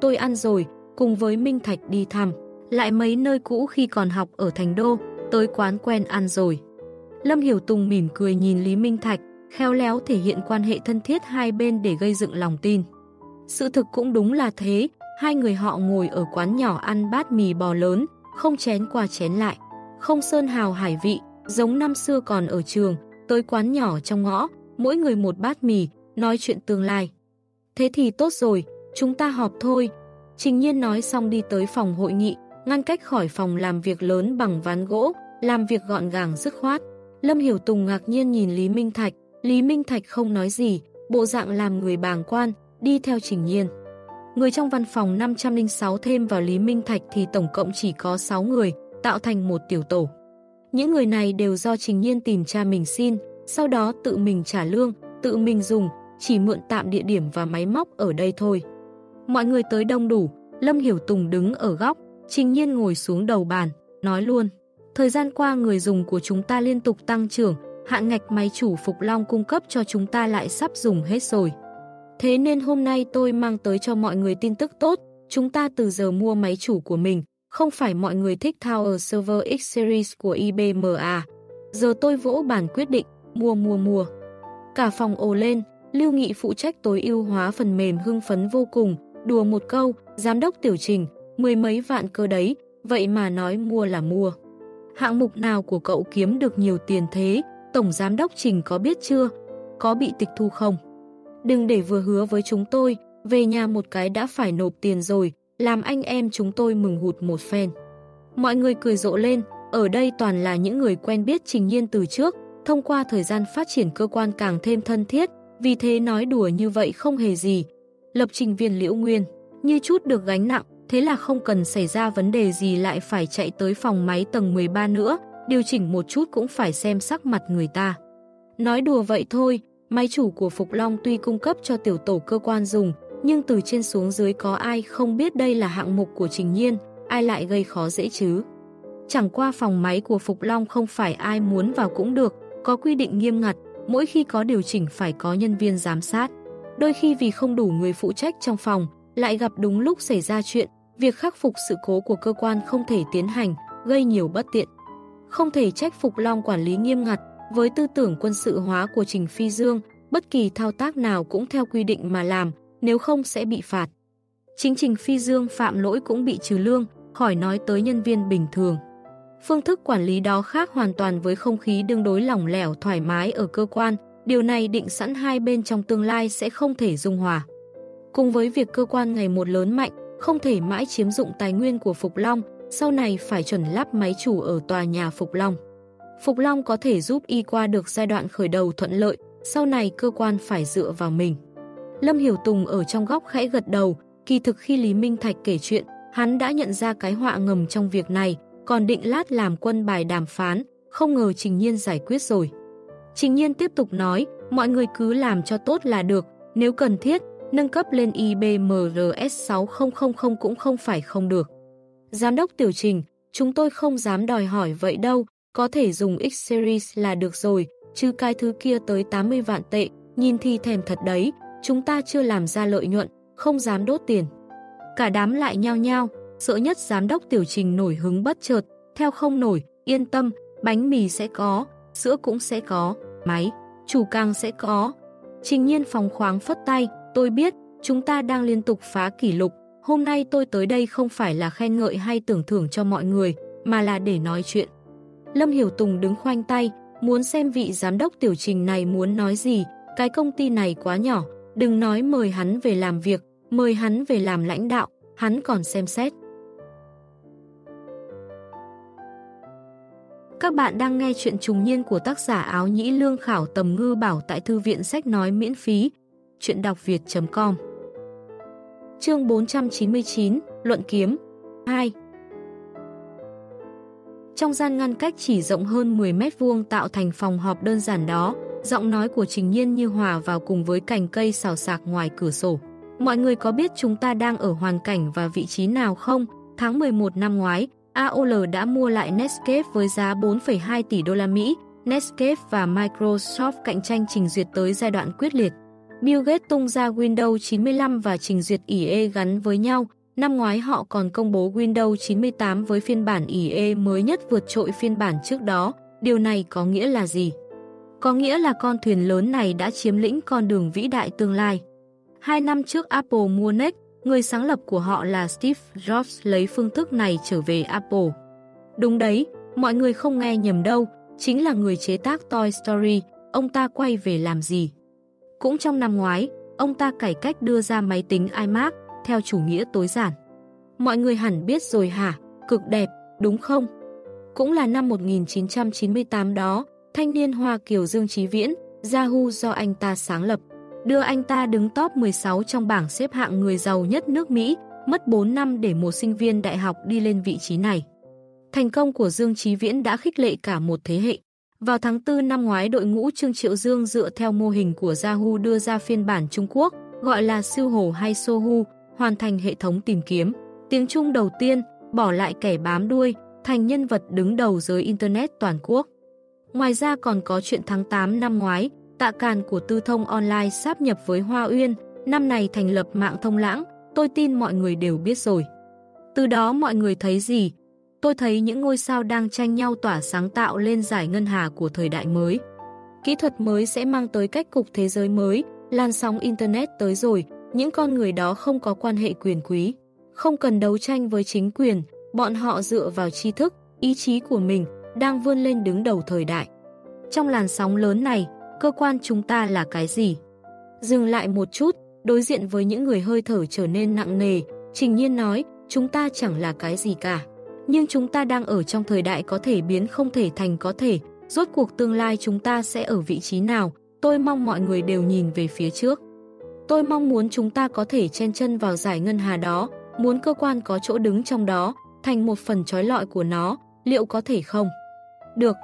Tôi ăn rồi, cùng với Minh Thạch đi thăm. Lại mấy nơi cũ khi còn học ở Thành Đô, tới quán quen ăn rồi. Lâm Hiểu Tùng mỉm cười nhìn Lý Minh Thạch, khéo léo thể hiện quan hệ thân thiết hai bên để gây dựng lòng tin. Sự thực cũng đúng là thế, hai người họ ngồi ở quán nhỏ ăn bát mì bò lớn, không chén qua chén lại. Không sơn hào hải vị, giống năm xưa còn ở trường, tới quán nhỏ trong ngõ, mỗi người một bát mì, nói chuyện tương lai. Thế thì tốt rồi, chúng ta họp thôi. Trình nhiên nói xong đi tới phòng hội nghị, ngăn cách khỏi phòng làm việc lớn bằng ván gỗ, làm việc gọn gàng dứt khoát. Lâm Hiểu Tùng ngạc nhiên nhìn Lý Minh Thạch, Lý Minh Thạch không nói gì, bộ dạng làm người bàng quan, đi theo Trình Nhiên. Người trong văn phòng 506 thêm vào Lý Minh Thạch thì tổng cộng chỉ có 6 người, tạo thành một tiểu tổ. Những người này đều do Trình Nhiên tìm cha mình xin, sau đó tự mình trả lương, tự mình dùng, chỉ mượn tạm địa điểm và máy móc ở đây thôi. Mọi người tới đông đủ, Lâm Hiểu Tùng đứng ở góc, Trình Nhiên ngồi xuống đầu bàn, nói luôn. Thời gian qua người dùng của chúng ta liên tục tăng trưởng, hạn ngạch máy chủ Phục Long cung cấp cho chúng ta lại sắp dùng hết rồi. Thế nên hôm nay tôi mang tới cho mọi người tin tức tốt, chúng ta từ giờ mua máy chủ của mình, không phải mọi người thích Tower Server X Series của ibm à Giờ tôi vỗ bản quyết định, mua mua mua. Cả phòng ồ lên, Lưu Nghị phụ trách tối ưu hóa phần mềm hưng phấn vô cùng, đùa một câu, giám đốc tiểu trình, mười mấy vạn cơ đấy, vậy mà nói mua là mua. Hạng mục nào của cậu kiếm được nhiều tiền thế, tổng giám đốc trình có biết chưa? Có bị tịch thu không? Đừng để vừa hứa với chúng tôi, về nhà một cái đã phải nộp tiền rồi, làm anh em chúng tôi mừng hụt một phen. Mọi người cười rộ lên, ở đây toàn là những người quen biết Trình Nhiên từ trước, thông qua thời gian phát triển cơ quan càng thêm thân thiết, vì thế nói đùa như vậy không hề gì. Lập trình viên Liễu Nguyên, Như chút được gánh nặng, thế là không cần xảy ra vấn đề gì lại phải chạy tới phòng máy tầng 13 nữa, điều chỉnh một chút cũng phải xem sắc mặt người ta. Nói đùa vậy thôi, máy chủ của Phục Long tuy cung cấp cho tiểu tổ cơ quan dùng, nhưng từ trên xuống dưới có ai không biết đây là hạng mục của Trình Nhiên, ai lại gây khó dễ chứ. Chẳng qua phòng máy của Phục Long không phải ai muốn vào cũng được, có quy định nghiêm ngặt, mỗi khi có điều chỉnh phải có nhân viên giám sát. Đôi khi vì không đủ người phụ trách trong phòng, lại gặp đúng lúc xảy ra chuyện, việc khắc phục sự cố của cơ quan không thể tiến hành, gây nhiều bất tiện. Không thể trách Phục Long quản lý nghiêm ngặt, với tư tưởng quân sự hóa của Trình Phi Dương, bất kỳ thao tác nào cũng theo quy định mà làm, nếu không sẽ bị phạt. Chính Trình Phi Dương phạm lỗi cũng bị trừ lương, khỏi nói tới nhân viên bình thường. Phương thức quản lý đó khác hoàn toàn với không khí đương đối lỏng lẻo thoải mái ở cơ quan, điều này định sẵn hai bên trong tương lai sẽ không thể dung hòa. Cùng với việc cơ quan ngày một lớn mạnh, không thể mãi chiếm dụng tài nguyên của Phục Long, sau này phải chuẩn lắp máy chủ ở tòa nhà Phục Long. Phục Long có thể giúp y qua được giai đoạn khởi đầu thuận lợi, sau này cơ quan phải dựa vào mình. Lâm Hiểu Tùng ở trong góc khẽ gật đầu, kỳ thực khi Lý Minh Thạch kể chuyện, hắn đã nhận ra cái họa ngầm trong việc này, còn định lát làm quân bài đàm phán, không ngờ Trình Nhiên giải quyết rồi. Trình Nhiên tiếp tục nói, mọi người cứ làm cho tốt là được, nếu cần thiết, nâng cấp lên IBMRS 6000 cũng không phải không được. Giám đốc Tiểu Trình, chúng tôi không dám đòi hỏi vậy đâu, có thể dùng X-Series là được rồi, chứ cái thứ kia tới 80 vạn tệ, nhìn thì thèm thật đấy, chúng ta chưa làm ra lợi nhuận, không dám đốt tiền. Cả đám lại nhao nhao, sợ nhất giám đốc Tiểu Trình nổi hứng bất chợt, theo không nổi, yên tâm, bánh mì sẽ có, sữa cũng sẽ có, máy, chủ càng sẽ có. Trình nhiên phòng khoáng phất tay, tôi biết, chúng ta đang liên tục phá kỷ lục, hôm nay tôi tới đây không phải là khen ngợi hay tưởng thưởng cho mọi người, mà là để nói chuyện. Lâm Hiểu Tùng đứng khoanh tay, muốn xem vị giám đốc tiểu trình này muốn nói gì, cái công ty này quá nhỏ, đừng nói mời hắn về làm việc, mời hắn về làm lãnh đạo, hắn còn xem xét. Các bạn đang nghe chuyện trùng niên của tác giả áo nhĩ lương khảo tầm ngư bảo tại thư viện sách nói miễn phí, chuyện đọc việt.com Chương 499, Luận Kiếm. 2 trong gian ngăn cách chỉ rộng hơn 10 mét vuông tạo thành phòng họp đơn giản đó, giọng nói của Trình Nhiên như hòa vào cùng với cành cây xào sạc ngoài cửa sổ. Mọi người có biết chúng ta đang ở hoàn cảnh và vị trí nào không? Tháng 11 năm ngoái, AOL đã mua lại Netscape với giá 4,2 tỷ đô la Mỹ. Netscape và Microsoft cạnh tranh trình duyệt tới giai đoạn quyết liệt. Bill Gates tung ra Windows 95 và trình duyệt IE gắn với nhau. Năm ngoái họ còn công bố Windows 98 với phiên bản IE mới nhất vượt trội phiên bản trước đó. Điều này có nghĩa là gì? Có nghĩa là con thuyền lớn này đã chiếm lĩnh con đường vĩ đại tương lai. Hai năm trước Apple mua Next, người sáng lập của họ là Steve Jobs lấy phương thức này trở về Apple. Đúng đấy, mọi người không nghe nhầm đâu, chính là người chế tác Toy Story, ông ta quay về làm gì? Cũng trong năm ngoái, ông ta cải cách đưa ra máy tính iMac theo chủ nghĩa tối giản. Mọi người hẳn biết rồi hả, cực đẹp, đúng không? Cũng là năm 1998 đó, thanh niên Hoa Kiều Dương Trí Viễn, Yahoo do anh ta sáng lập, đưa anh ta đứng top 16 trong bảng xếp hạng người giàu nhất nước Mỹ, mất 4 năm để một sinh viên đại học đi lên vị trí này. Thành công của Dương Trí Viễn đã khích lệ cả một thế hệ. Vào tháng 4 năm ngoái, đội ngũ Trương Triệu Dương dựa theo mô hình của Yahoo đưa ra phiên bản Trung Quốc, gọi là siêu hồ hay Sohu, hoàn thành hệ thống tìm kiếm. Tiếng Trung đầu tiên, bỏ lại kẻ bám đuôi, thành nhân vật đứng đầu giới Internet toàn quốc. Ngoài ra còn có chuyện tháng 8 năm ngoái, tạ càn của Tư Thông Online sáp nhập với Hoa Uyên, năm này thành lập mạng thông lãng, tôi tin mọi người đều biết rồi. Từ đó mọi người thấy gì? Tôi thấy những ngôi sao đang tranh nhau tỏa sáng tạo lên giải ngân hà của thời đại mới. Kỹ thuật mới sẽ mang tới cách cục thế giới mới, lan sóng Internet tới rồi, những con người đó không có quan hệ quyền quý, không cần đấu tranh với chính quyền, bọn họ dựa vào tri thức, ý chí của mình, đang vươn lên đứng đầu thời đại. Trong làn sóng lớn này, cơ quan chúng ta là cái gì? Dừng lại một chút, đối diện với những người hơi thở trở nên nặng nề, Trình Nhiên nói, chúng ta chẳng là cái gì cả. Nhưng chúng ta đang ở trong thời đại có thể biến không thể thành có thể, rốt cuộc tương lai chúng ta sẽ ở vị trí nào, tôi mong mọi người đều nhìn về phía trước. Tôi mong muốn chúng ta có thể chen chân vào giải ngân hà đó, muốn cơ quan có chỗ đứng trong đó, thành một phần trói lọi của nó, liệu có thể không? Được,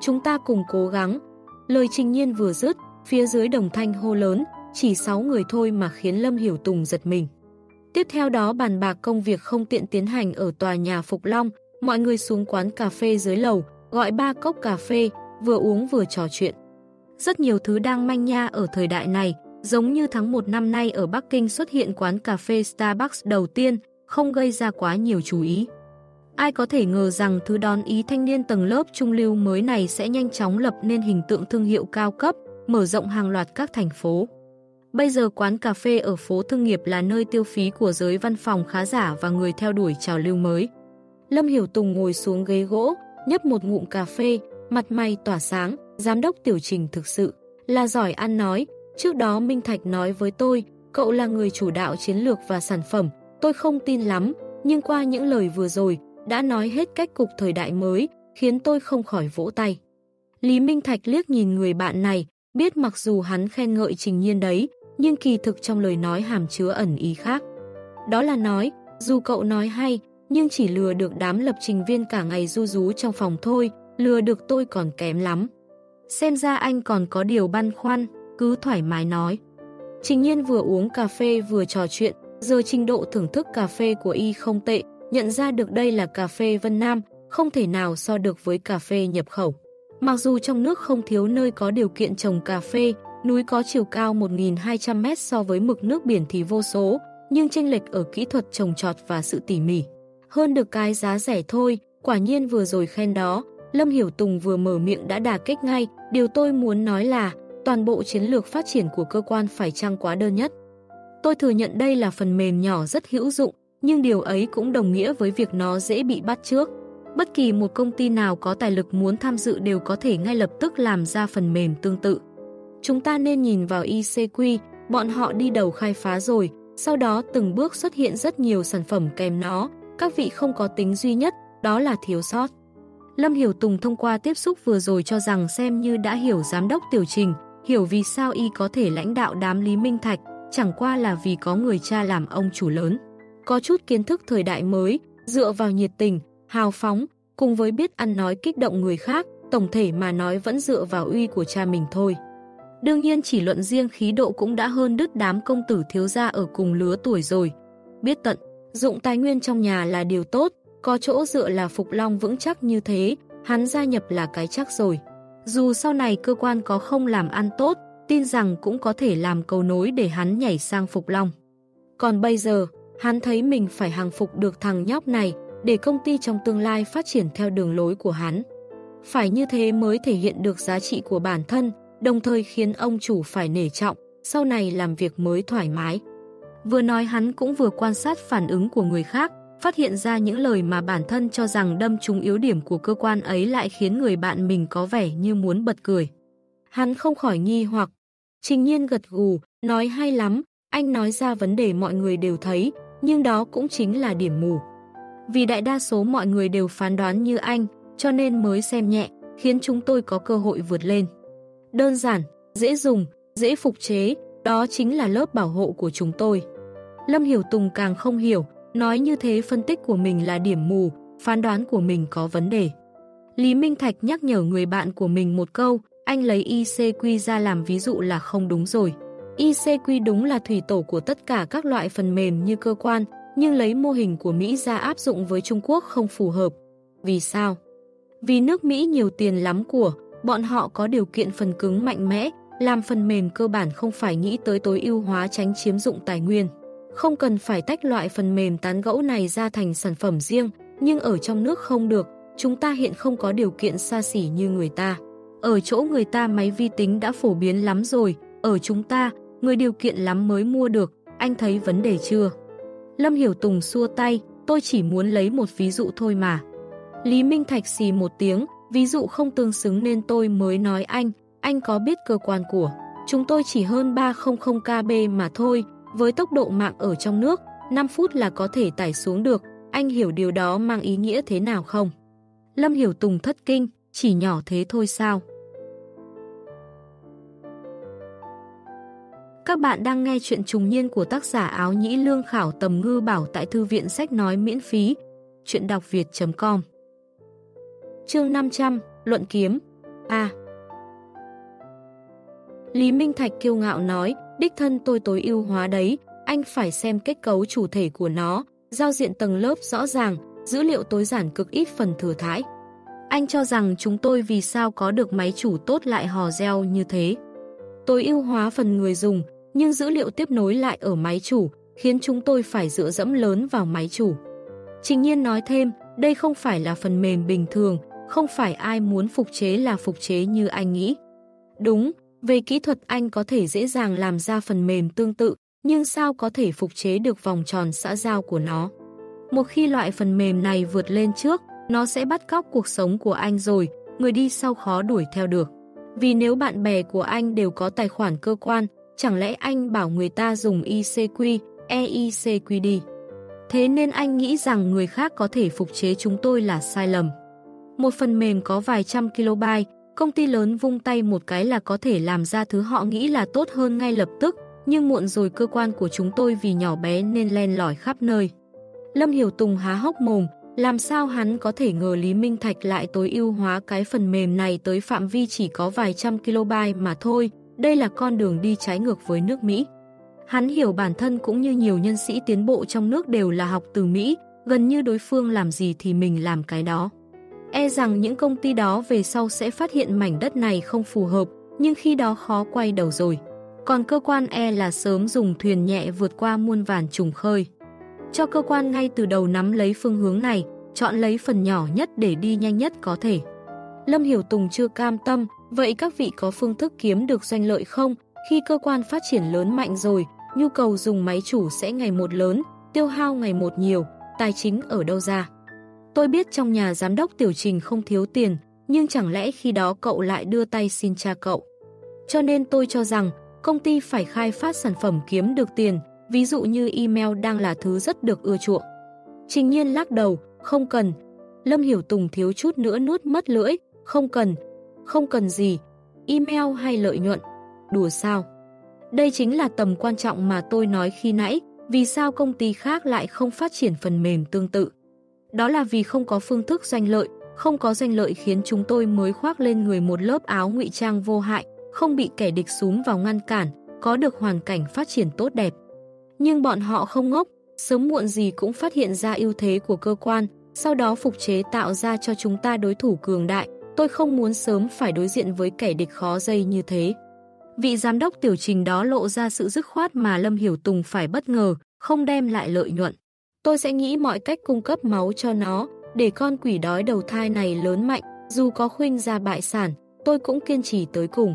chúng ta cùng cố gắng. Lời trình nhiên vừa dứt, phía dưới đồng thanh hô lớn, chỉ 6 người thôi mà khiến Lâm Hiểu Tùng giật mình. Tiếp theo đó bàn bạc công việc không tiện tiến hành ở tòa nhà Phục Long, mọi người xuống quán cà phê dưới lầu, gọi ba cốc cà phê, vừa uống vừa trò chuyện. Rất nhiều thứ đang manh nha ở thời đại này, giống như tháng 1 năm nay ở Bắc Kinh xuất hiện quán cà phê Starbucks đầu tiên, không gây ra quá nhiều chú ý. Ai có thể ngờ rằng thứ đón ý thanh niên tầng lớp trung lưu mới này sẽ nhanh chóng lập nên hình tượng thương hiệu cao cấp, mở rộng hàng loạt các thành phố. Bây giờ quán cà phê ở phố Thương nghiệp là nơi tiêu phí của giới văn phòng khá giả và người theo đuổi trào lưu mới. Lâm Hiểu Tùng ngồi xuống ghế gỗ, nhấp một ngụm cà phê, mặt mày tỏa sáng, giám đốc tiểu trình thực sự là giỏi ăn nói. Trước đó Minh Thạch nói với tôi, cậu là người chủ đạo chiến lược và sản phẩm, tôi không tin lắm, nhưng qua những lời vừa rồi, đã nói hết cách cục thời đại mới, khiến tôi không khỏi vỗ tay. Lý Minh Thạch liếc nhìn người bạn này, biết mặc dù hắn khen ngợi trình nhiên đấy, nhưng kỳ thực trong lời nói hàm chứa ẩn ý khác. Đó là nói, dù cậu nói hay, nhưng chỉ lừa được đám lập trình viên cả ngày du rú trong phòng thôi, lừa được tôi còn kém lắm. Xem ra anh còn có điều băn khoăn, cứ thoải mái nói. Trình nhiên vừa uống cà phê vừa trò chuyện, giờ trình độ thưởng thức cà phê của y không tệ, nhận ra được đây là cà phê Vân Nam, không thể nào so được với cà phê nhập khẩu. Mặc dù trong nước không thiếu nơi có điều kiện trồng cà phê, núi có chiều cao 1.200 mét so với mực nước biển thì vô số, nhưng chênh lệch ở kỹ thuật trồng trọt và sự tỉ mỉ. Hơn được cái giá rẻ thôi, quả nhiên vừa rồi khen đó, Lâm Hiểu Tùng vừa mở miệng đã đà kích ngay, điều tôi muốn nói là toàn bộ chiến lược phát triển của cơ quan phải chăng quá đơn nhất. Tôi thừa nhận đây là phần mềm nhỏ rất hữu dụng, nhưng điều ấy cũng đồng nghĩa với việc nó dễ bị bắt trước. Bất kỳ một công ty nào có tài lực muốn tham dự đều có thể ngay lập tức làm ra phần mềm tương tự. Chúng ta nên nhìn vào ICQ, bọn họ đi đầu khai phá rồi, sau đó từng bước xuất hiện rất nhiều sản phẩm kèm nó, các vị không có tính duy nhất, đó là thiếu sót. Lâm Hiểu Tùng thông qua tiếp xúc vừa rồi cho rằng xem như đã hiểu giám đốc tiểu trình, hiểu vì sao y có thể lãnh đạo đám Lý Minh Thạch, chẳng qua là vì có người cha làm ông chủ lớn. Có chút kiến thức thời đại mới, dựa vào nhiệt tình, hào phóng, cùng với biết ăn nói kích động người khác, tổng thể mà nói vẫn dựa vào uy của cha mình thôi. Đương nhiên chỉ luận riêng khí độ cũng đã hơn đứt đám công tử thiếu gia ở cùng lứa tuổi rồi. Biết tận, dụng tài nguyên trong nhà là điều tốt, có chỗ dựa là Phục Long vững chắc như thế, hắn gia nhập là cái chắc rồi. Dù sau này cơ quan có không làm ăn tốt, tin rằng cũng có thể làm cầu nối để hắn nhảy sang Phục Long. Còn bây giờ, hắn thấy mình phải hàng phục được thằng nhóc này để công ty trong tương lai phát triển theo đường lối của hắn. Phải như thế mới thể hiện được giá trị của bản thân, đồng thời khiến ông chủ phải nể trọng, sau này làm việc mới thoải mái. Vừa nói hắn cũng vừa quan sát phản ứng của người khác, phát hiện ra những lời mà bản thân cho rằng đâm trúng yếu điểm của cơ quan ấy lại khiến người bạn mình có vẻ như muốn bật cười. Hắn không khỏi nghi hoặc, trình nhiên gật gù, nói hay lắm, anh nói ra vấn đề mọi người đều thấy, nhưng đó cũng chính là điểm mù. Vì đại đa số mọi người đều phán đoán như anh, cho nên mới xem nhẹ, khiến chúng tôi có cơ hội vượt lên. Đơn giản, dễ dùng, dễ phục chế, đó chính là lớp bảo hộ của chúng tôi. Lâm Hiểu Tùng càng không hiểu, nói như thế phân tích của mình là điểm mù, phán đoán của mình có vấn đề. Lý Minh Thạch nhắc nhở người bạn của mình một câu, anh lấy ICQ ra làm ví dụ là không đúng rồi. ICQ đúng là thủy tổ của tất cả các loại phần mềm như cơ quan, nhưng lấy mô hình của Mỹ ra áp dụng với Trung Quốc không phù hợp. Vì sao? Vì nước Mỹ nhiều tiền lắm của, bọn họ có điều kiện phần cứng mạnh mẽ, làm phần mềm cơ bản không phải nghĩ tới tối ưu hóa tránh chiếm dụng tài nguyên. Không cần phải tách loại phần mềm tán gẫu này ra thành sản phẩm riêng, nhưng ở trong nước không được, chúng ta hiện không có điều kiện xa xỉ như người ta. Ở chỗ người ta máy vi tính đã phổ biến lắm rồi, ở chúng ta, người điều kiện lắm mới mua được, anh thấy vấn đề chưa? Lâm Hiểu Tùng xua tay, tôi chỉ muốn lấy một ví dụ thôi mà. Lý Minh Thạch xì một tiếng, ví dụ không tương xứng nên tôi mới nói anh, anh có biết cơ quan của. Chúng tôi chỉ hơn 300 KB mà thôi, với tốc độ mạng ở trong nước, 5 phút là có thể tải xuống được, anh hiểu điều đó mang ý nghĩa thế nào không? Lâm Hiểu Tùng thất kinh, chỉ nhỏ thế thôi sao? Các bạn đang nghe chuyện trùng niên của tác giả áo nhĩ lương khảo tầm ngư bảo tại thư viện sách nói miễn phí. Chuyện đọc việt.com Chương 500 Luận kiếm A Lý Minh Thạch kiêu ngạo nói, đích thân tôi tối ưu hóa đấy, anh phải xem kết cấu chủ thể của nó, giao diện tầng lớp rõ ràng, dữ liệu tối giản cực ít phần thừa thãi. Anh cho rằng chúng tôi vì sao có được máy chủ tốt lại hò reo như thế. Tối ưu hóa phần người dùng, nhưng dữ liệu tiếp nối lại ở máy chủ, khiến chúng tôi phải dựa dẫm lớn vào máy chủ. Trình nhiên nói thêm, đây không phải là phần mềm bình thường, không phải ai muốn phục chế là phục chế như anh nghĩ. Đúng, về kỹ thuật anh có thể dễ dàng làm ra phần mềm tương tự, nhưng sao có thể phục chế được vòng tròn xã giao của nó? Một khi loại phần mềm này vượt lên trước, nó sẽ bắt cóc cuộc sống của anh rồi, người đi sau khó đuổi theo được. Vì nếu bạn bè của anh đều có tài khoản cơ quan, chẳng lẽ anh bảo người ta dùng ICQ, EICQ đi? Thế nên anh nghĩ rằng người khác có thể phục chế chúng tôi là sai lầm. Một phần mềm có vài trăm kilobyte, công ty lớn vung tay một cái là có thể làm ra thứ họ nghĩ là tốt hơn ngay lập tức, nhưng muộn rồi cơ quan của chúng tôi vì nhỏ bé nên len lỏi khắp nơi. Lâm Hiểu Tùng há hốc mồm, làm sao hắn có thể ngờ Lý Minh Thạch lại tối ưu hóa cái phần mềm này tới phạm vi chỉ có vài trăm kilobyte mà thôi, đây là con đường đi trái ngược với nước Mỹ. Hắn hiểu bản thân cũng như nhiều nhân sĩ tiến bộ trong nước đều là học từ Mỹ, gần như đối phương làm gì thì mình làm cái đó. E rằng những công ty đó về sau sẽ phát hiện mảnh đất này không phù hợp, nhưng khi đó khó quay đầu rồi. Còn cơ quan E là sớm dùng thuyền nhẹ vượt qua muôn vàn trùng khơi. Cho cơ quan ngay từ đầu nắm lấy phương hướng này, chọn lấy phần nhỏ nhất để đi nhanh nhất có thể. Lâm Hiểu Tùng chưa cam tâm, vậy các vị có phương thức kiếm được doanh lợi không? Khi cơ quan phát triển lớn mạnh rồi, nhu cầu dùng máy chủ sẽ ngày một lớn, tiêu hao ngày một nhiều, tài chính ở đâu ra? Tôi biết trong nhà giám đốc tiểu trình không thiếu tiền, nhưng chẳng lẽ khi đó cậu lại đưa tay xin cha cậu? Cho nên tôi cho rằng, công ty phải khai phát sản phẩm kiếm được tiền, ví dụ như email đang là thứ rất được ưa chuộng. Trình nhiên lắc đầu, không cần. Lâm Hiểu Tùng thiếu chút nữa nuốt mất lưỡi, không cần. Không cần gì, email hay lợi nhuận, đùa sao. Đây chính là tầm quan trọng mà tôi nói khi nãy, vì sao công ty khác lại không phát triển phần mềm tương tự. Đó là vì không có phương thức doanh lợi, không có doanh lợi khiến chúng tôi mới khoác lên người một lớp áo ngụy trang vô hại, không bị kẻ địch súm vào ngăn cản, có được hoàn cảnh phát triển tốt đẹp. Nhưng bọn họ không ngốc, sớm muộn gì cũng phát hiện ra ưu thế của cơ quan, sau đó phục chế tạo ra cho chúng ta đối thủ cường đại. Tôi không muốn sớm phải đối diện với kẻ địch khó dây như thế. Vị giám đốc tiểu trình đó lộ ra sự dứt khoát mà Lâm Hiểu Tùng phải bất ngờ, không đem lại lợi nhuận. Tôi sẽ nghĩ mọi cách cung cấp máu cho nó, để con quỷ đói đầu thai này lớn mạnh, dù có khuynh ra bại sản, tôi cũng kiên trì tới cùng.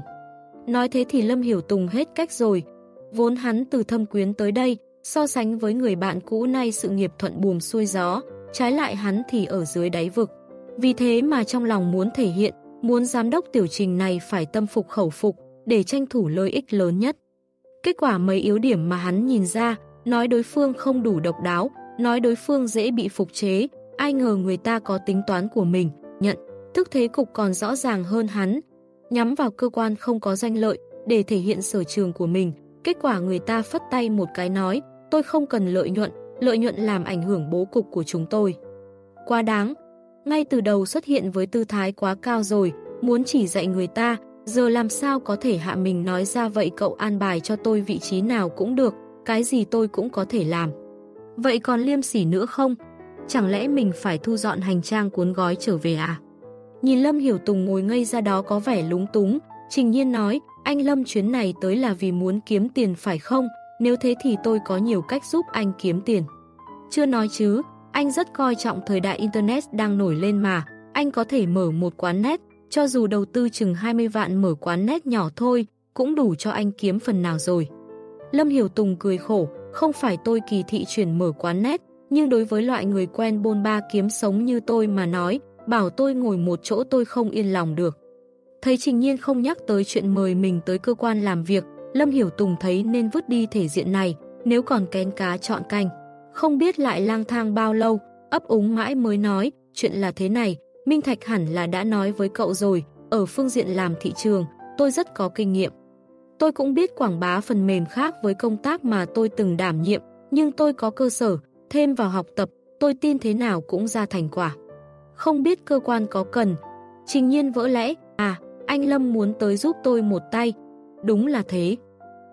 Nói thế thì Lâm Hiểu Tùng hết cách rồi, vốn hắn từ thâm quyến tới đây, so sánh với người bạn cũ nay sự nghiệp thuận buồm xuôi gió, trái lại hắn thì ở dưới đáy vực. Vì thế mà trong lòng muốn thể hiện, muốn giám đốc tiểu trình này phải tâm phục khẩu phục, để tranh thủ lợi ích lớn nhất. Kết quả mấy yếu điểm mà hắn nhìn ra, nói đối phương không đủ độc đáo, nói đối phương dễ bị phục chế, ai ngờ người ta có tính toán của mình, nhận, thức thế cục còn rõ ràng hơn hắn, nhắm vào cơ quan không có danh lợi để thể hiện sở trường của mình, kết quả người ta phất tay một cái nói, tôi không cần lợi nhuận, lợi nhuận làm ảnh hưởng bố cục của chúng tôi. Quá đáng, ngay từ đầu xuất hiện với tư thái quá cao rồi, muốn chỉ dạy người ta, giờ làm sao có thể hạ mình nói ra vậy cậu an bài cho tôi vị trí nào cũng được, cái gì tôi cũng có thể làm. Vậy còn liêm sỉ nữa không? Chẳng lẽ mình phải thu dọn hành trang cuốn gói trở về à? Nhìn Lâm Hiểu Tùng ngồi ngây ra đó có vẻ lúng túng, Trình Nhiên nói, anh Lâm chuyến này tới là vì muốn kiếm tiền phải không? Nếu thế thì tôi có nhiều cách giúp anh kiếm tiền. Chưa nói chứ, anh rất coi trọng thời đại Internet đang nổi lên mà, anh có thể mở một quán net, cho dù đầu tư chừng 20 vạn mở quán net nhỏ thôi, cũng đủ cho anh kiếm phần nào rồi. Lâm Hiểu Tùng cười khổ, không phải tôi kỳ thị chuyển mở quán nét, nhưng đối với loại người quen bôn ba kiếm sống như tôi mà nói, bảo tôi ngồi một chỗ tôi không yên lòng được. Thấy Trình Nhiên không nhắc tới chuyện mời mình tới cơ quan làm việc, Lâm Hiểu Tùng thấy nên vứt đi thể diện này, nếu còn kén cá chọn canh. Không biết lại lang thang bao lâu, ấp úng mãi mới nói, chuyện là thế này, Minh Thạch hẳn là đã nói với cậu rồi, ở phương diện làm thị trường, tôi rất có kinh nghiệm. Tôi cũng biết quảng bá phần mềm khác với công tác mà tôi từng đảm nhiệm, nhưng tôi có cơ sở, thêm vào học tập, tôi tin thế nào cũng ra thành quả. Không biết cơ quan có cần. Trình nhiên vỡ lẽ, à, anh Lâm muốn tới giúp tôi một tay. Đúng là thế.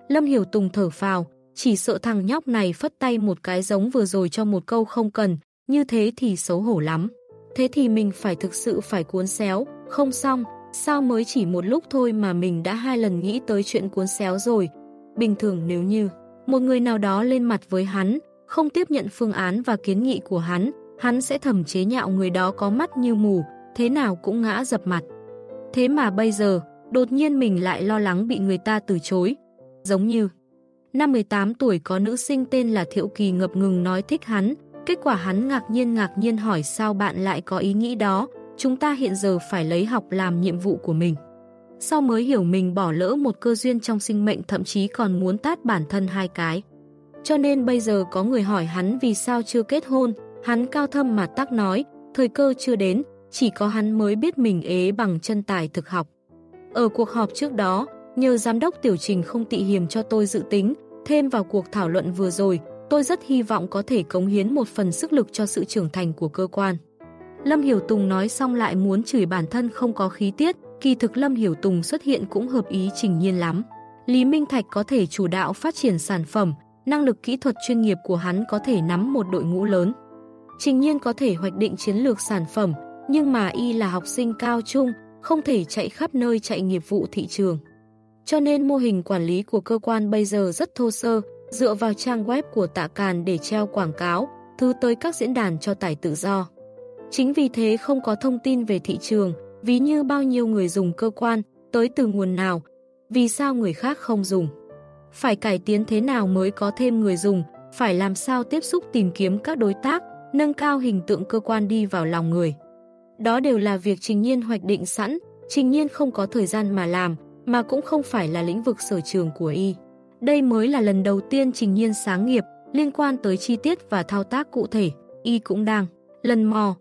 Lâm Hiểu Tùng thở phào, chỉ sợ thằng nhóc này phất tay một cái giống vừa rồi cho một câu không cần, như thế thì xấu hổ lắm. Thế thì mình phải thực sự phải cuốn xéo, không xong, sao mới chỉ một lúc thôi mà mình đã hai lần nghĩ tới chuyện cuốn xéo rồi. Bình thường nếu như một người nào đó lên mặt với hắn, không tiếp nhận phương án và kiến nghị của hắn, hắn sẽ thầm chế nhạo người đó có mắt như mù, thế nào cũng ngã dập mặt. Thế mà bây giờ, đột nhiên mình lại lo lắng bị người ta từ chối. Giống như, năm 18 tuổi có nữ sinh tên là Thiệu Kỳ ngập ngừng nói thích hắn, kết quả hắn ngạc nhiên ngạc nhiên hỏi sao bạn lại có ý nghĩ đó, chúng ta hiện giờ phải lấy học làm nhiệm vụ của mình. Sau mới hiểu mình bỏ lỡ một cơ duyên trong sinh mệnh thậm chí còn muốn tát bản thân hai cái. Cho nên bây giờ có người hỏi hắn vì sao chưa kết hôn, hắn cao thâm mà tắc nói, thời cơ chưa đến, chỉ có hắn mới biết mình ế bằng chân tài thực học. Ở cuộc họp trước đó, nhờ giám đốc tiểu trình không tị hiềm cho tôi dự tính, thêm vào cuộc thảo luận vừa rồi, tôi rất hy vọng có thể cống hiến một phần sức lực cho sự trưởng thành của cơ quan. Lâm Hiểu Tùng nói xong lại muốn chửi bản thân không có khí tiết, kỳ thực Lâm Hiểu Tùng xuất hiện cũng hợp ý trình nhiên lắm. Lý Minh Thạch có thể chủ đạo phát triển sản phẩm, năng lực kỹ thuật chuyên nghiệp của hắn có thể nắm một đội ngũ lớn. Trình nhiên có thể hoạch định chiến lược sản phẩm, nhưng mà y là học sinh cao trung, không thể chạy khắp nơi chạy nghiệp vụ thị trường. Cho nên mô hình quản lý của cơ quan bây giờ rất thô sơ, dựa vào trang web của tạ càn để treo quảng cáo, thư tới các diễn đàn cho tải tự do. Chính vì thế không có thông tin về thị trường, ví như bao nhiêu người dùng cơ quan, tới từ nguồn nào, vì sao người khác không dùng. Phải cải tiến thế nào mới có thêm người dùng, phải làm sao tiếp xúc tìm kiếm các đối tác, nâng cao hình tượng cơ quan đi vào lòng người. Đó đều là việc Trình Nhiên hoạch định sẵn, Trình Nhiên không có thời gian mà làm, mà cũng không phải là lĩnh vực sở trường của y. Đây mới là lần đầu tiên Trình Nhiên sáng nghiệp liên quan tới chi tiết và thao tác cụ thể, y cũng đang lần mò.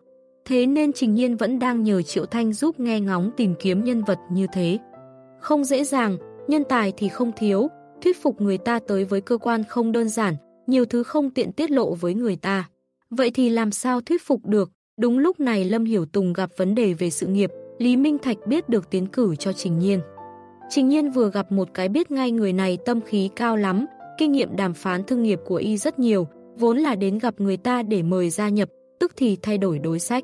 Thế nên Trình Nhiên vẫn đang nhờ Triệu Thanh giúp nghe ngóng tìm kiếm nhân vật như thế. Không dễ dàng, nhân tài thì không thiếu, thuyết phục người ta tới với cơ quan không đơn giản, nhiều thứ không tiện tiết lộ với người ta. Vậy thì làm sao thuyết phục được? Đúng lúc này Lâm Hiểu Tùng gặp vấn đề về sự nghiệp, Lý Minh Thạch biết được tiến cử cho Trình Nhiên. Trình Nhiên vừa gặp một cái biết ngay người này tâm khí cao lắm, kinh nghiệm đàm phán thương nghiệp của y rất nhiều, vốn là đến gặp người ta để mời gia nhập, tức thì thay đổi đối sách.